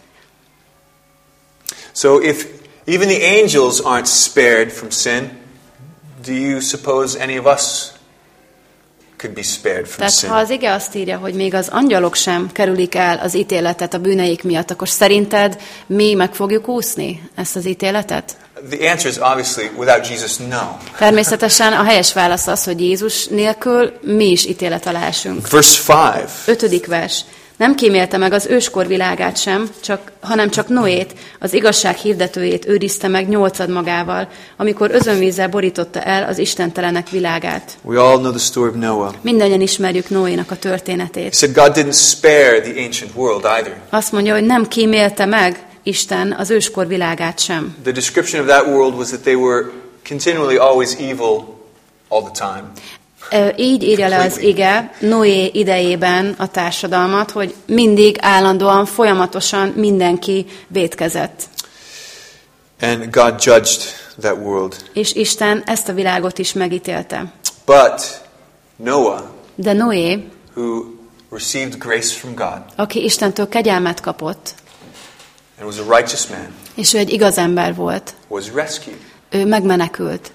So if even the angels aren't spared from sin, do you suppose any of us could be spared from Tehát sin? ha az ige azt írja, hogy még az angyalok sem kerülik el az ítéletet a bűneik miatt, akkor szerinted mi meg fogjuk úszni ezt az ítéletet? The answer is obviously without Jesus, no. Természetesen a helyes válasz az, hogy Jézus nélkül mi is ítélet alá esünk. Verse 5. Ötödik vers. Nem kímélte meg az őskor világát sem, csak, hanem csak Noét, az igazság hirdetőjét őrizte meg nyolcad magával, amikor özönvízzel borította el az istentelenek világát. We all know the story of Noah. Mindannyian ismerjük Noénak a He történetét. said God didn't spare the ancient world either. Azt mondja, hogy nem kímélte meg Isten az őskor világát sem. The description of that world was that they were continually always evil all the time. Így írja le az ige Noé idejében a társadalmat, hogy mindig állandóan, folyamatosan mindenki vétkezett. And God judged that world. És Isten ezt a világot is megítélte. But Noah, De Noé, who received grace from God aki Istentől kegyelmet kapott, and was a righteous man, és ő egy igaz ember volt, was rescued. ő megmenekült.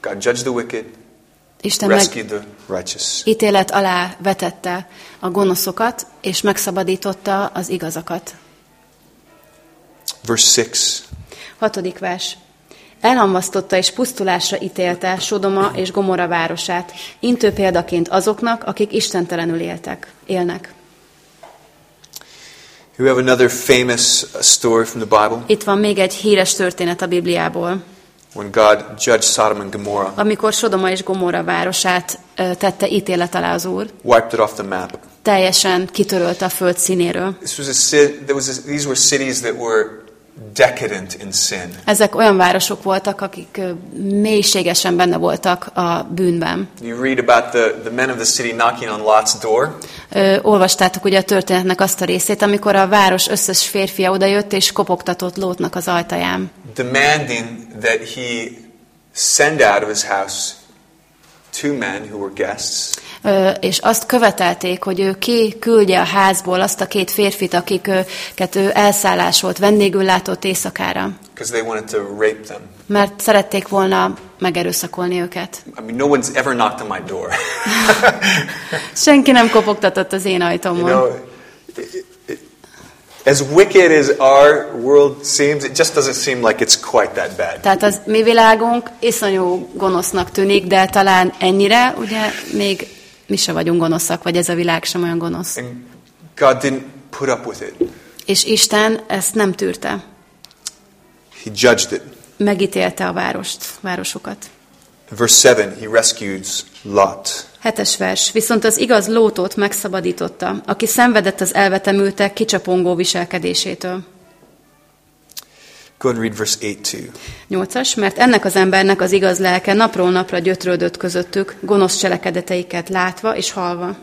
God judged the wicked, Isten meg ítélet alá vetette a gonoszokat, és megszabadította az igazakat. Verse 6. Hatodik vers. Elhamvasztotta és pusztulásra ítélte Sodoma és Gomora városát, intő példaként azoknak, akik istentelenül éltek, élnek. We have another famous uh, story from the Bible Itt van még egy híres történet a Bibliából, when God judged Sodom and Gomorrah, amikor Sodoma és Gomora városát tette ítélet alá az Úr, wiped it off the map. teljesen kitörölte a föld színéről. This was a ci- there was a, these were cities that were decadent in sin. Ezek olyan városok voltak, akik mélységesen benne voltak a bűnben. You read about the, the men of the city knocking on Lot's door. Ö, olvastátok ugye a történetnek azt a részét, amikor a város összes férfia odajött és kopogtatott Lótnak az ajtaján. demanding that he send out of his house two men who were guests és azt követelték, hogy ő ki küldje a házból azt a két férfit, akiket ő elszállásolt, vendégül látott éjszakára, they wanted to rape them. mert szerették volna megerőszakolni őket. I mean, no one's ever knocked on my door. Senki nem kopogtatott az én you ajtómon. know, it- it- as wicked as our world seems, it just doesn't seem like it's quite that bad. Tehát az mi világunk iszonyú gonosznak tűnik, de talán ennyire, ugye még mi se vagyunk gonoszak, vagy ez a világ sem olyan gonosz. And God didn't put up with it. És Isten ezt nem tűrte. He judged it. Megítélte a várost, városokat. Verse 7, he rescues Lot. Hetes vers. Viszont az igaz lótot megszabadította, aki szenvedett az elvetemültek kicsapongó viselkedésétől. Go and read verse 8 too. Nyolcas, mert ennek az embernek az igaz lelke napról napra gyötrődött közöttük, gonosz cselekedeteiket látva és halva.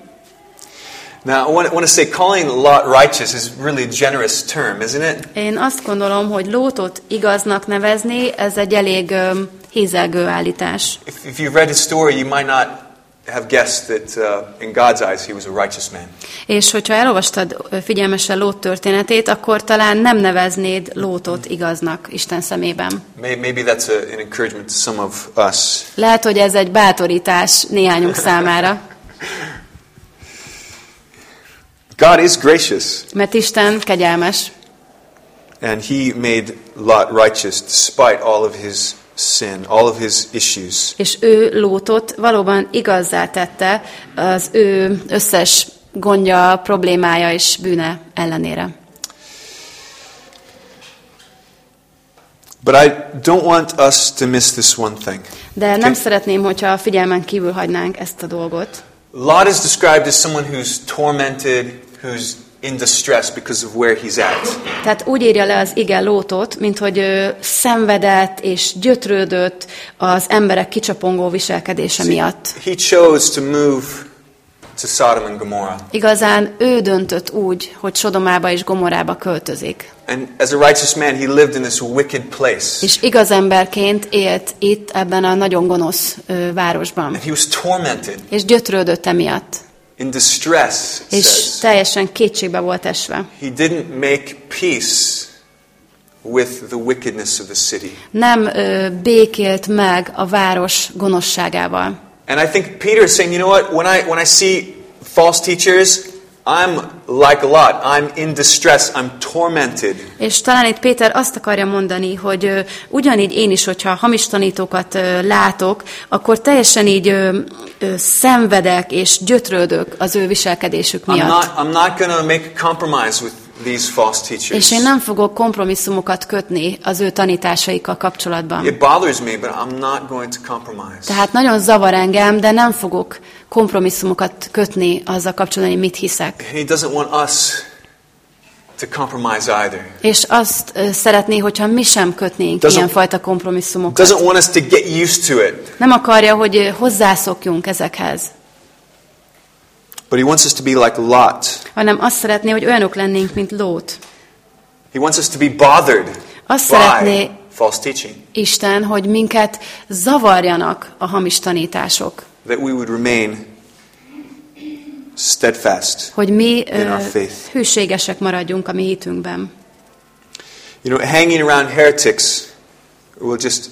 Now, I want, I want to say calling Lot righteous is really a generous term, isn't it? Én azt gondolom, hogy lótot igaznak nevezni, ez egy elég um, hízelgő állítás. If, if you've read his story, you might not have guessed that uh, in God's eyes he was a righteous man. És hogyha elolvastad figyelmesen Lót történetét, akkor talán nem neveznéd Lótot igaznak Isten szemében. May- Maybe that's a, an encouragement to some of us. Lehet, hogy ez egy bátorítás néhányunk számára, God is gracious, mert Isten kegyelmes, and he made Lot righteous despite all of his sin, all of his issues. és ő Lótot valóban igazzá tette az ő összes gondja, problémája és bűne ellenére. But I don't want us to miss this one thing. De nem szeretném, hogyha figyelmen kívül hagynánk ezt a dolgot. Lot is described as someone who's tormented, who's in distress because of where he's at. Tehát úgy írja le az ige Lótot, mint hogy ő szenvedett és gyötrődött az emberek kicsapongó viselkedése miatt. He chose to move to Sodom and Gomorrah. Igazán ő döntött úgy, hogy Sodomába és Gomorába költözik. And as a righteous man, he lived in this wicked place. És igaz emberként élt itt ebben a nagyon gonosz ö, városban. And he was tormented, És gyötrődött emiatt. In distress, És says. teljesen kétségbe volt esve. He didn't make peace with the wickedness of the city. Nem ö, békélt meg a város gonoszságával. And I think Peter is saying, you know what? When I when I see false teachers, I'm like a lot. I'm in distress. I'm tormented. És talán itt Péter azt akarja mondani, hogy ö, ugyanígy én is, hogyha hamis tanítókat ö, látok, akkor teljesen így ö, ö, szenvedek és gyötrődök az ő viselkedésük I'm miatt. not I'm not to make a compromise with these false teachers. És én nem fogok kompromisszumokat kötni az ő tanításaikkal kapcsolatban. It bothers me, but I'm not going to compromise. Tehát nagyon zavar engem, de nem fogok kompromisszumokat kötni azzal kapcsolatban, hogy mit hiszek. He doesn't want us to compromise either. És azt szeretné, hogyha mi sem kötnénk Doesn't- ilyenfajta kompromisszumokat. Doesn't want us to get used to it, Nem akarja, hogy hozzászokjunk ezekhez, but he wants us to be like Lot. hanem azt szeretné, hogy olyanok lennénk, mint Lót. He wants us to be bothered Azt by szeretné false teaching, Isten, hogy minket zavarjanak a hamis tanítások. that we would remain steadfast. Hogy mi In our faith. hűségesek maradjunk a mi hitünkben. You know, hanging around heretics will just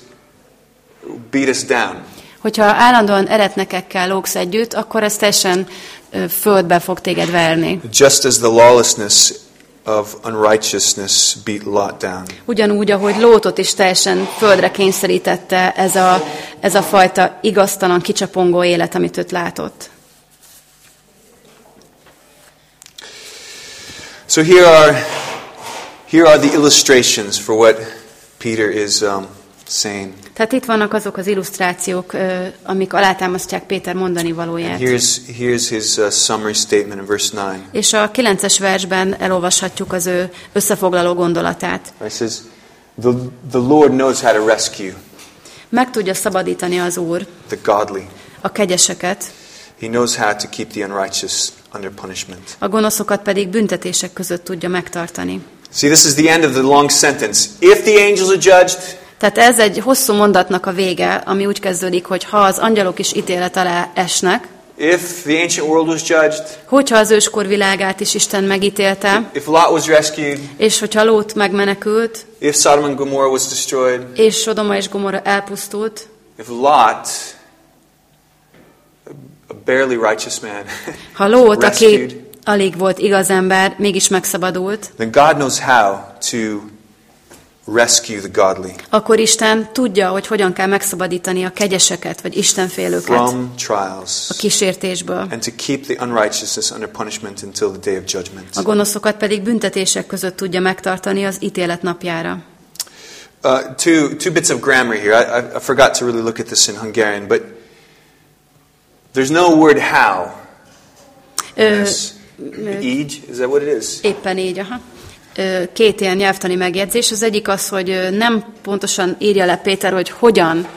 beat us down. Hogyha állandóan eretnekekkel lógsz együtt, akkor ez teljesen földbe fog téged verni. Just as the lawlessness of unrighteousness beat Lot down. Ugyanúgy, ahogy Lótot is teljesen földre kényszerítette ez a, ez a fajta igaztalan, kicsapongó élet, amit őt látott. So here are here are the illustrations for what Peter is um, saying. Tehát itt vannak azok az illusztrációk, amik alátámasztják Péter mondani valóját. here's here's his uh, summary statement in verse 9. És a kilences versben elolvashatjuk az ő összefoglaló gondolatát. He says, the, the Lord knows how to rescue Meg tudja szabadítani az Úr the godly. a kegyeseket, He knows how to keep the unrighteous under punishment. a gonoszokat pedig büntetések között tudja megtartani. See, this is the end of the long sentence. If the angels are judged, Tehát ez egy hosszú mondatnak a vége, ami úgy kezdődik, hogy ha az angyalok is ítélet alá esnek, if the ancient world was judged, hogyha az őskor világát is Isten megítélte, if Lot was rescued, és hogyha Lót megmenekült, if Sodom and Gomorrah was destroyed, és Sodoma és Gomorra elpusztult, if Lot, a barely righteous man, ha rescued, aki alig volt igaz ember, mégis megszabadult, then God knows how to rescue the godly akkor Isten tudja, hogy hogyan kell megszabadítani a kegyeseket, vagy Istenfélőket from trials a kísértésből. and to keep the unrighteousness under punishment until the day of judgment. A gonoszokat pedig büntetések között tudja megtartani az ítélet napjára. Uh, two, two bits of grammar here. I, I, I forgot to really look at this in Hungarian, but There's no word how. Ö, Yes. Age, is that what it is? Éppen így, aha. Két ilyen nyelvtani megjegyzés. Az egyik az, hogy nem pontosan írja le Péter, hogy hogyan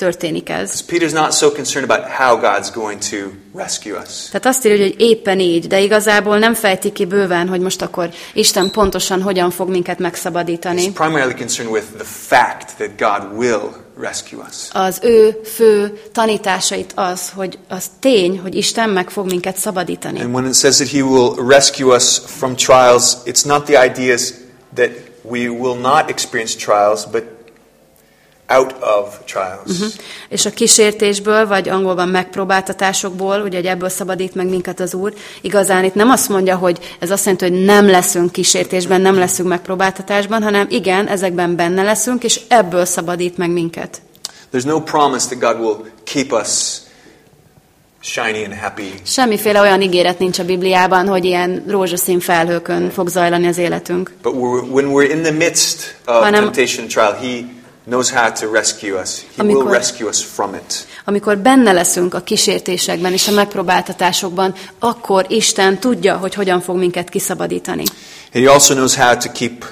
történik ez. Peter's not so concerned about how God's going to rescue us. Tehát azt írja, hogy éppen így, de igazából nem fejti ki bőven, hogy most akkor Isten pontosan hogyan fog minket He's megszabadítani. primarily concerned with the fact that God will rescue us. Az ő fő tanításait az, hogy az tény, hogy Isten meg fog minket szabadítani. And when it says that He will rescue us from trials, it's not the ideas that we will not experience trials, but out of trials. És a kísértésből, vagy angolban megpróbáltatásokból, ugye, hogy ebből szabadít meg minket az Úr, igazán itt nem azt mondja, hogy ez azt jelenti, hogy nem leszünk kísértésben, nem leszünk megpróbáltatásban, hanem igen, ezekben benne leszünk, és ebből szabadít meg minket. There's no promise that God will keep us shiny and happy. Semmiféle olyan ígéret nincs a Bibliában, hogy ilyen rózsaszín felhőkön fog zajlani az életünk. But we're, when we're in the midst of Hanem- temptation trial, He knows how to rescue us. He will Amikor- rescue us from it. Amikor benne leszünk a kísértésekben és a megpróbáltatásokban, akkor Isten tudja, hogy hogyan fog minket kiszabadítani. He also knows how to keep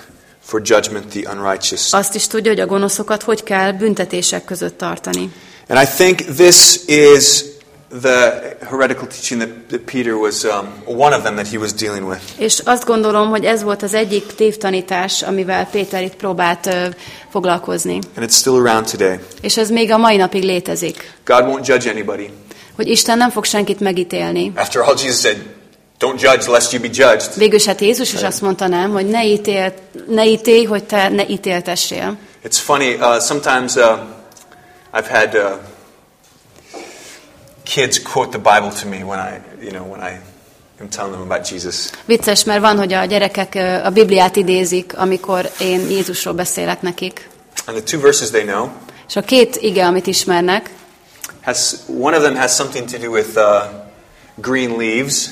for judgment the unrighteous. Azt is tudja, hogy a gonoszokat hogy kell büntetések között tartani. And I think this is the heretical teaching that, that Peter was, um, one of them that he was dealing with. És azt gondolom, hogy ez volt az egyik tévtanítás, amivel Péter itt próbált ö, foglalkozni. And it's still around today. És ez még a mai napig létezik. God won't judge anybody. Hogy Isten nem fog senkit megítélni. After all, Jesus said, Don't judge lest you be judged. Végülis hát Jézus is azt mondta nem, hogy ne, ítél, ne ítélj, hogy te ne ítéltessél. It's funny, uh, sometimes uh, I've had uh, kids quote the Bible to me when I, you know, when I am telling them about Jesus. Vicces, mert van, hogy a gyerekek a Bibliát idézik, amikor én Jézusról beszélek nekik. And the two verses they know, És a két ige, amit ismernek, has, one of them has something to do with uh, green leaves.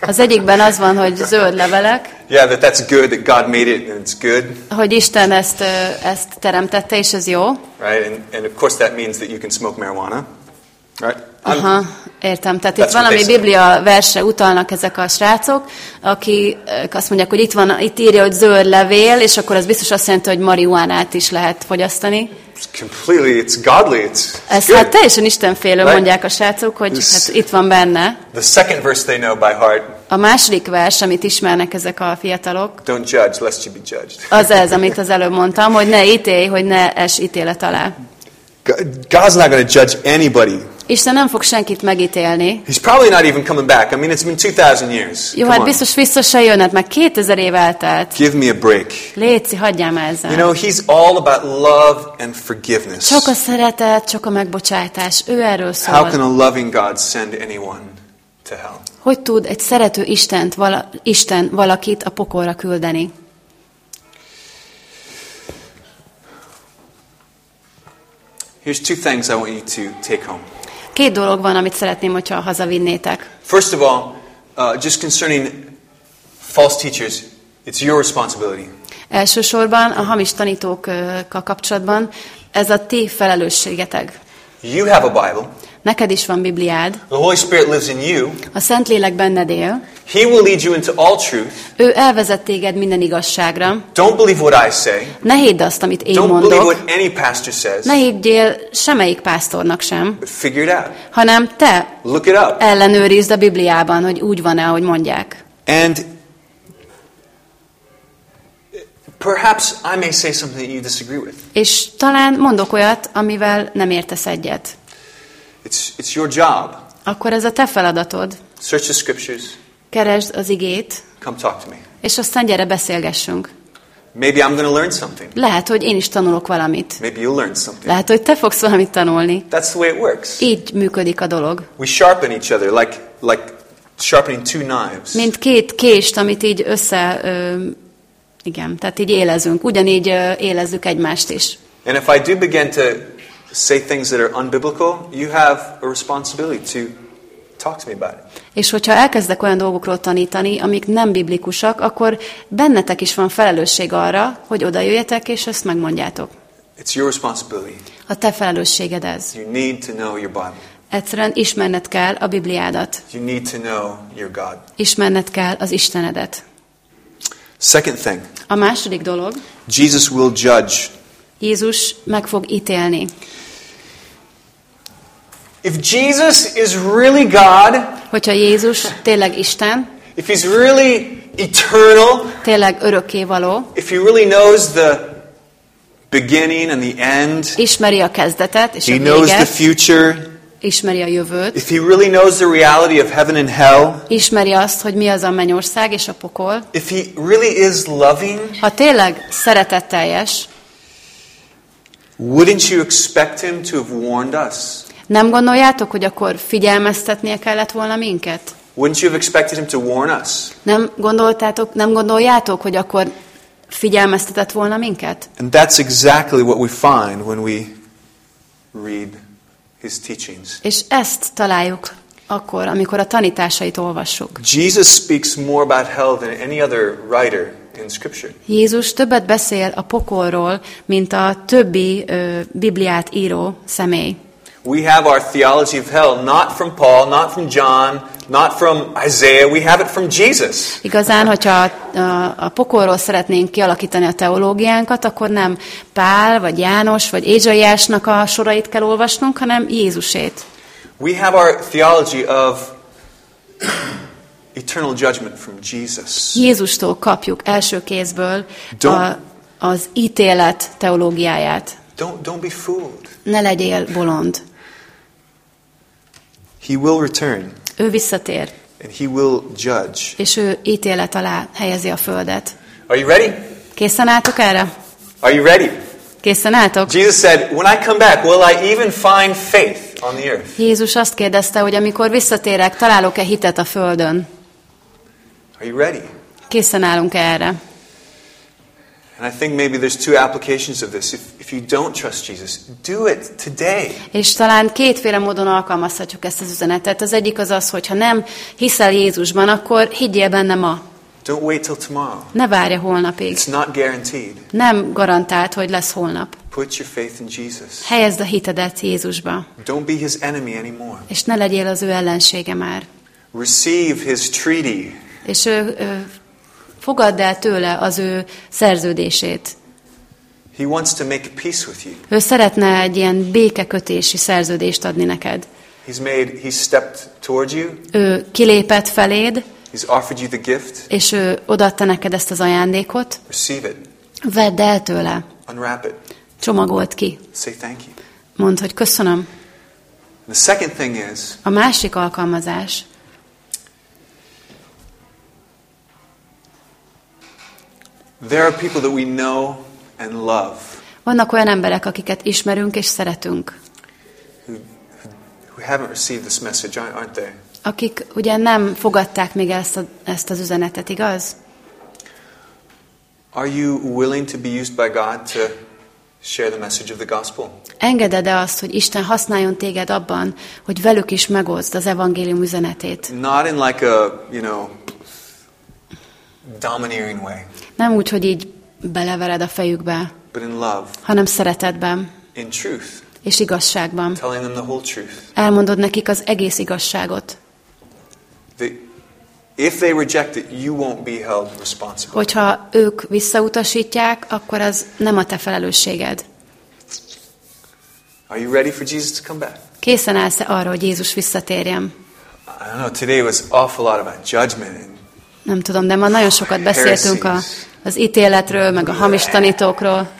az egyikben az van, hogy zöld levelek, Yeah, that that's good, that God made it and it's good, hogy Isten ezt, ezt teremtette, és ez jó. right? And, and of course that means that you can smoke marijuana, right? Aha, értem. Tehát That's itt valami. Biblia verse utalnak ezek a srácok, akik azt mondják, hogy itt, van, itt írja, hogy zöld levél, és akkor az biztos azt jelenti, hogy marihuánát is lehet fogyasztani. It's completely, it's godly, it's, it's Ez good. hát teljesen istenfélő, Right. mondják a srácok, hogy This- hát itt van benne. The second verse they know by heart, A második vers, amit ismernek ezek a fiatalok, don't judge lest you be judged. az ez, amit az előbb mondtam, hogy ne ítélj, hogy ne es ítélet alá. God- God's not going to judge anybody. Isten nem fog senkit megítélni. He's probably not even coming back. I mean, it's been 2,000 years. Jó, Come hát on. biztos vissza se jönnek, meg 2000 év eltelt. Give me a break. Léci, hagyjál már ezzel. You know, he's all about love and forgiveness. Csak a szeretet, csak a megbocsátás. Ő erről How can szól. a loving God send anyone to hell? Hogy tud egy szerető Istent, vala, Isten valakit a pokolra küldeni? Here's two things I want you to take home. Két dolog van, amit szeretném, hogyha hazavinnétek. First of all, uh, just concerning false teachers, it's your responsibility. Elsősorban a hamis tanítókkal kapcsolatban ez a ti felelősségetek. You have a Bible. Neked is van Bibliád, The Holy Spirit lives in you. a Szentlélek benned él, He will lead you into all truth. ő elvezet téged minden igazságra. Don't believe what I say. Ne hidd azt, amit én Don't believe mondok, what any pastor says. ne higgyél semmelyik pásztornak sem, But figure it out. hanem te Look it up. ellenőrizd a Bibliában, hogy úgy van-e, ahogy mondják. And perhaps I may say something that you disagree with. És talán mondok olyat, amivel nem értesz egyet. It's, it's your job. Akkor ez a te feladatod. Search the scriptures. Keresd az igét, Come talk to me. és aztán gyere beszélgessünk. Maybe I'm going to learn something. Lehet, hogy én is tanulok valamit. Maybe you'll learn something. Lehet, hogy te fogsz valamit tanulni. That's the way it works. Így működik a dolog. We sharpen each other like, like sharpening two knives. Mint két kést, amit így össze... Ö, igen, tehát így élezünk. Ugyanígy ö, élezzük egymást is. And if I do begin to say things that are unbiblical, you have a responsibility to talk to me about it. És hogyha elkezdek olyan dolgokról tanítani, amik nem biblikusak, akkor bennetek is van felelősség arra, hogy oda jöjjetek, és ezt megmondjátok. It's your responsibility. A te felelősséged ez. You need to know your Bible. Egyszerűen ismerned kell a Bibliádat. You need to know your God. Ismerned kell az Istenedet. Second thing, A második dolog, Jesus will judge. Jézus meg fog ítélni. If Jesus is really God, Hogyha Jézus tényleg Isten, if he's really eternal, tényleg örökkévaló, if he really knows the beginning and the end, ismeri a kezdetet és he a knows the véget, future, ismeri a jövőt, if he really knows the reality of heaven and hell, ismeri azt, hogy mi az a mennyország és a pokol, if he really is loving, ha tényleg szeretetteljes, wouldn't you expect him to have warned us? nem gondoljátok, hogy akkor figyelmeztetnie kellett volna minket? Wouldn't you have expected him to warn us? Nem gondoltátok, nem gondoljátok, hogy akkor figyelmeztetett volna minket? And that's exactly what we find when we read his teachings. És ezt találjuk akkor, amikor a tanításait olvassuk. Jesus speaks more about hell than any other writer in Scripture. Jézus többet beszél a pokolról, mint a többi ö, Bibliát író személy. We have our theology of hell not from Paul, not from John, not from Isaiah. We have it from Jesus. Igazán, hogyha a, a, a pokolról szeretnénk kialakítani a teológiánkat, akkor nem Pál, vagy János, vagy Ézsaiásnak a sorait kell olvasnunk, hanem Jézusét. We have our theology of eternal judgment from Jesus. Jézustól kapjuk első kézből a, az ítélet teológiáját. Don't, don't be fooled. Ne legyél bolond. He will return Ő visszatér, and he will judge. és ő ítélet alá helyezi a földet. Are you ready? Készen álltok erre? Are you ready? Készen álltok? Jesus said, When I come back, will I even find faith on the earth? Jézus azt kérdezte, hogy amikor visszatérek, találok-e hitet a földön? Are you ready? Készen állunk erre? And I think maybe there's two applications of this. If, if you don't trust Jesus, do it today. És talán kétféle módon alkalmazhatjuk ezt az üzenetet. Az egyik az az, hogy ha nem hiszel Jézusban, akkor higgyél benne ma. Don't wait till tomorrow. Ne várja holnapig. It's not guaranteed. Nem garantált, hogy lesz holnap. Put your faith in Jesus. Helyezd a hitedet Jézusba, Don't be his enemy anymore. és ne legyél az ő ellensége már. Receive his treaty. És ő, ő fogadd el tőle az ő szerződését. He wants to make a peace with you. Ő szeretne egy ilyen békekötési szerződést adni neked. He's made, he stepped towards you. Ő kilépett feléd, He's offered you the gift. és ő odaadta neked ezt az ajándékot. Receive it. Vedd el tőle, Unwrap it. csomagolt ki. Say thank you. Mondd, hogy köszönöm. The second thing is, A másik alkalmazás, there are people that we know and love vannak olyan emberek, akiket ismerünk és szeretünk, who, who haven't received this message, aren't aren't they? akik ugye nem fogadták még ezt, a, ezt az üzenetet, igaz? Are you willing to be used by God to share the message of the gospel? Engeded-e azt, hogy Isten használjon téged abban, hogy velük is megoszd az evangélium üzenetét? Not in like a, you know, domineering way, Nem úgy, hogy így belevered a fejükbe, but in love, hanem szeretetben in truth, és igazságban. telling them the whole truth. Elmondod nekik az egész igazságot. That if they reject it, you won't be held responsible. Hogyha ők visszautasítják, akkor az nem a te felelősséged. Are you ready for Jesus to come back? Készen állsz-e arra, hogy Jézus visszatérjen? I don't know, today was awful lot about judgment and Nem tudom, de ma nagyon sokat beszéltünk a, az ítéletről, meg a hamis tanítókról.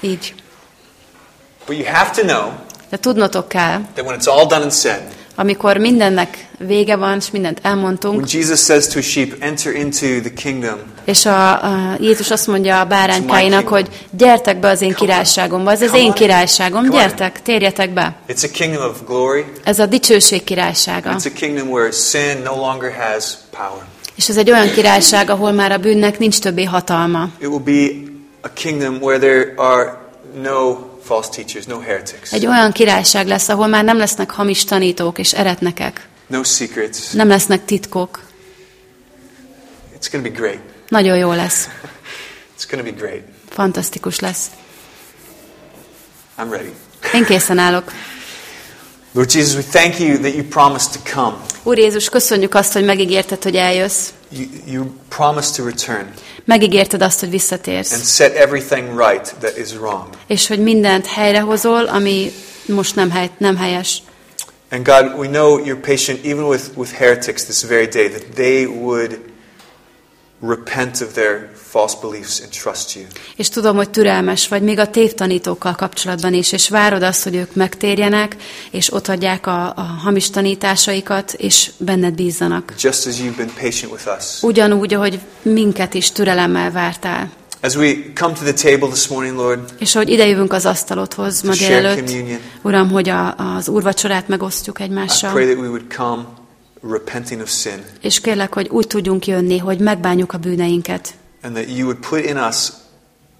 Így. But you have to know De tudnotok kell, that when it's all done and said, amikor mindennek vége van, és mindent when elmondtunk, Jesus says to sheep, enter into the kingdom, és a, a Jézus azt mondja a báránykáinak, hogy gyertek be az én királyságomba, ez az én királyságom, gyertek, térjetek be. it's a kingdom of glory. Ez a dicsőség királysága. It's a kingdom where sin no longer has power. És ez egy olyan királyság, ahol már a bűnnek nincs többé hatalma. It will be a kingdom where there are no false teachers, no heretics, Egy olyan királyság lesz, ahol már nem lesznek hamis tanítók és eretnekek. no secrets. Nem lesznek titkok. It's be great. Nagyon jó lesz. It's be great. Fantasztikus lesz. I'm ready. Én készen állok. Lord Jesus, we thank you that you promised to come. Úr Jézus, köszönjük azt, hogy megígérted, hogy eljössz. You, you promised to return Megígérted azt, hogy and visszatérsz. set everything right that is wrong. És hogy mindent helyrehozol, ami most nem, hely, nem helyes. And God, we know you're patient even with, with heretics this very day, that they would repent of their false beliefs and trust you. És tudom, hogy türelmes vagy, még a tévtanítókkal kapcsolatban is, és várod azt, hogy ők megtérjenek, és otthagyják a, a hamis tanításaikat, és benned bízzanak. Just as you've been patient with us. Ugyanúgy, ahogy minket is türelemmel vártál. As we come to the table this morning, Lord, És ahogy idejövünk az asztalodhoz ma délelőtt, Uram, hogy a, az úrvacsorát megosztjuk I egymással. pray that we would come repenting of sin És kérlek, hogy úgy tudjunk jönni, hogy megbánjuk a bűneinket. and that you would put in us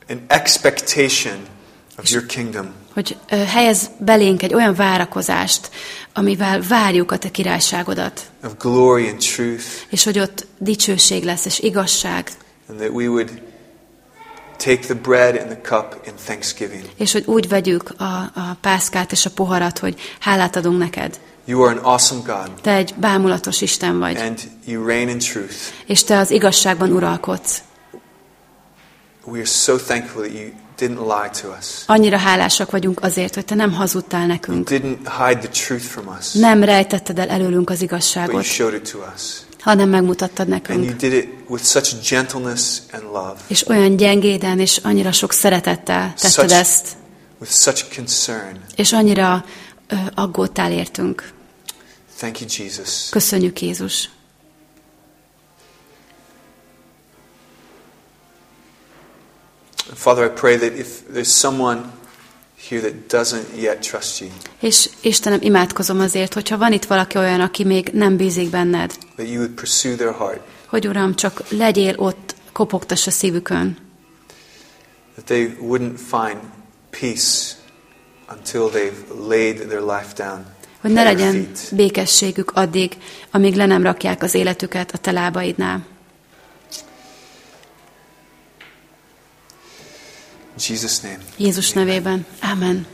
an expectation of your kingdom. Hogy helyez belénk egy olyan várakozást, amivel várjuk a te királyságodat. of glory and truth, És hogy ott dicsőség lesz, és igazság. and that we would take the bread and the cup in thanksgiving. És hogy úgy vegyük a, a pászkát és a poharat, hogy hálát adunk neked. You are an awesome God, Te egy bámulatos Isten vagy, and you reign in truth. és te az igazságban uralkodsz. We are so thankful that you didn't lie to us. Annyira hálásak vagyunk azért, hogy te nem hazudtál You nekünk. didn't hide the truth from us, Nem rejtetted el előlünk az but you igazságot, showed it to us. hanem megmutattad And you nekünk. did it with such gentleness and love, És olyan gyengéden és annyira sok szeretettel tetted Such- ezt, with such concern. és annyira ö, aggódtál értünk. Thank you, Jesus. Köszönjük Jézus. Father, I pray that if there's someone here that doesn't yet trust you, És Istenem, imádkozom azért, hogyha van itt valaki olyan, aki még nem bízik benned, that you would pursue their heart, hogy Uram, csak legyél ott, kopogtass a szívükön, that they wouldn't find peace until they've laid their life down hogy ne legyen békességük addig, amíg le nem rakják az életüket a te lábaidnál. Jesus' name. Jézus nevében. Amen.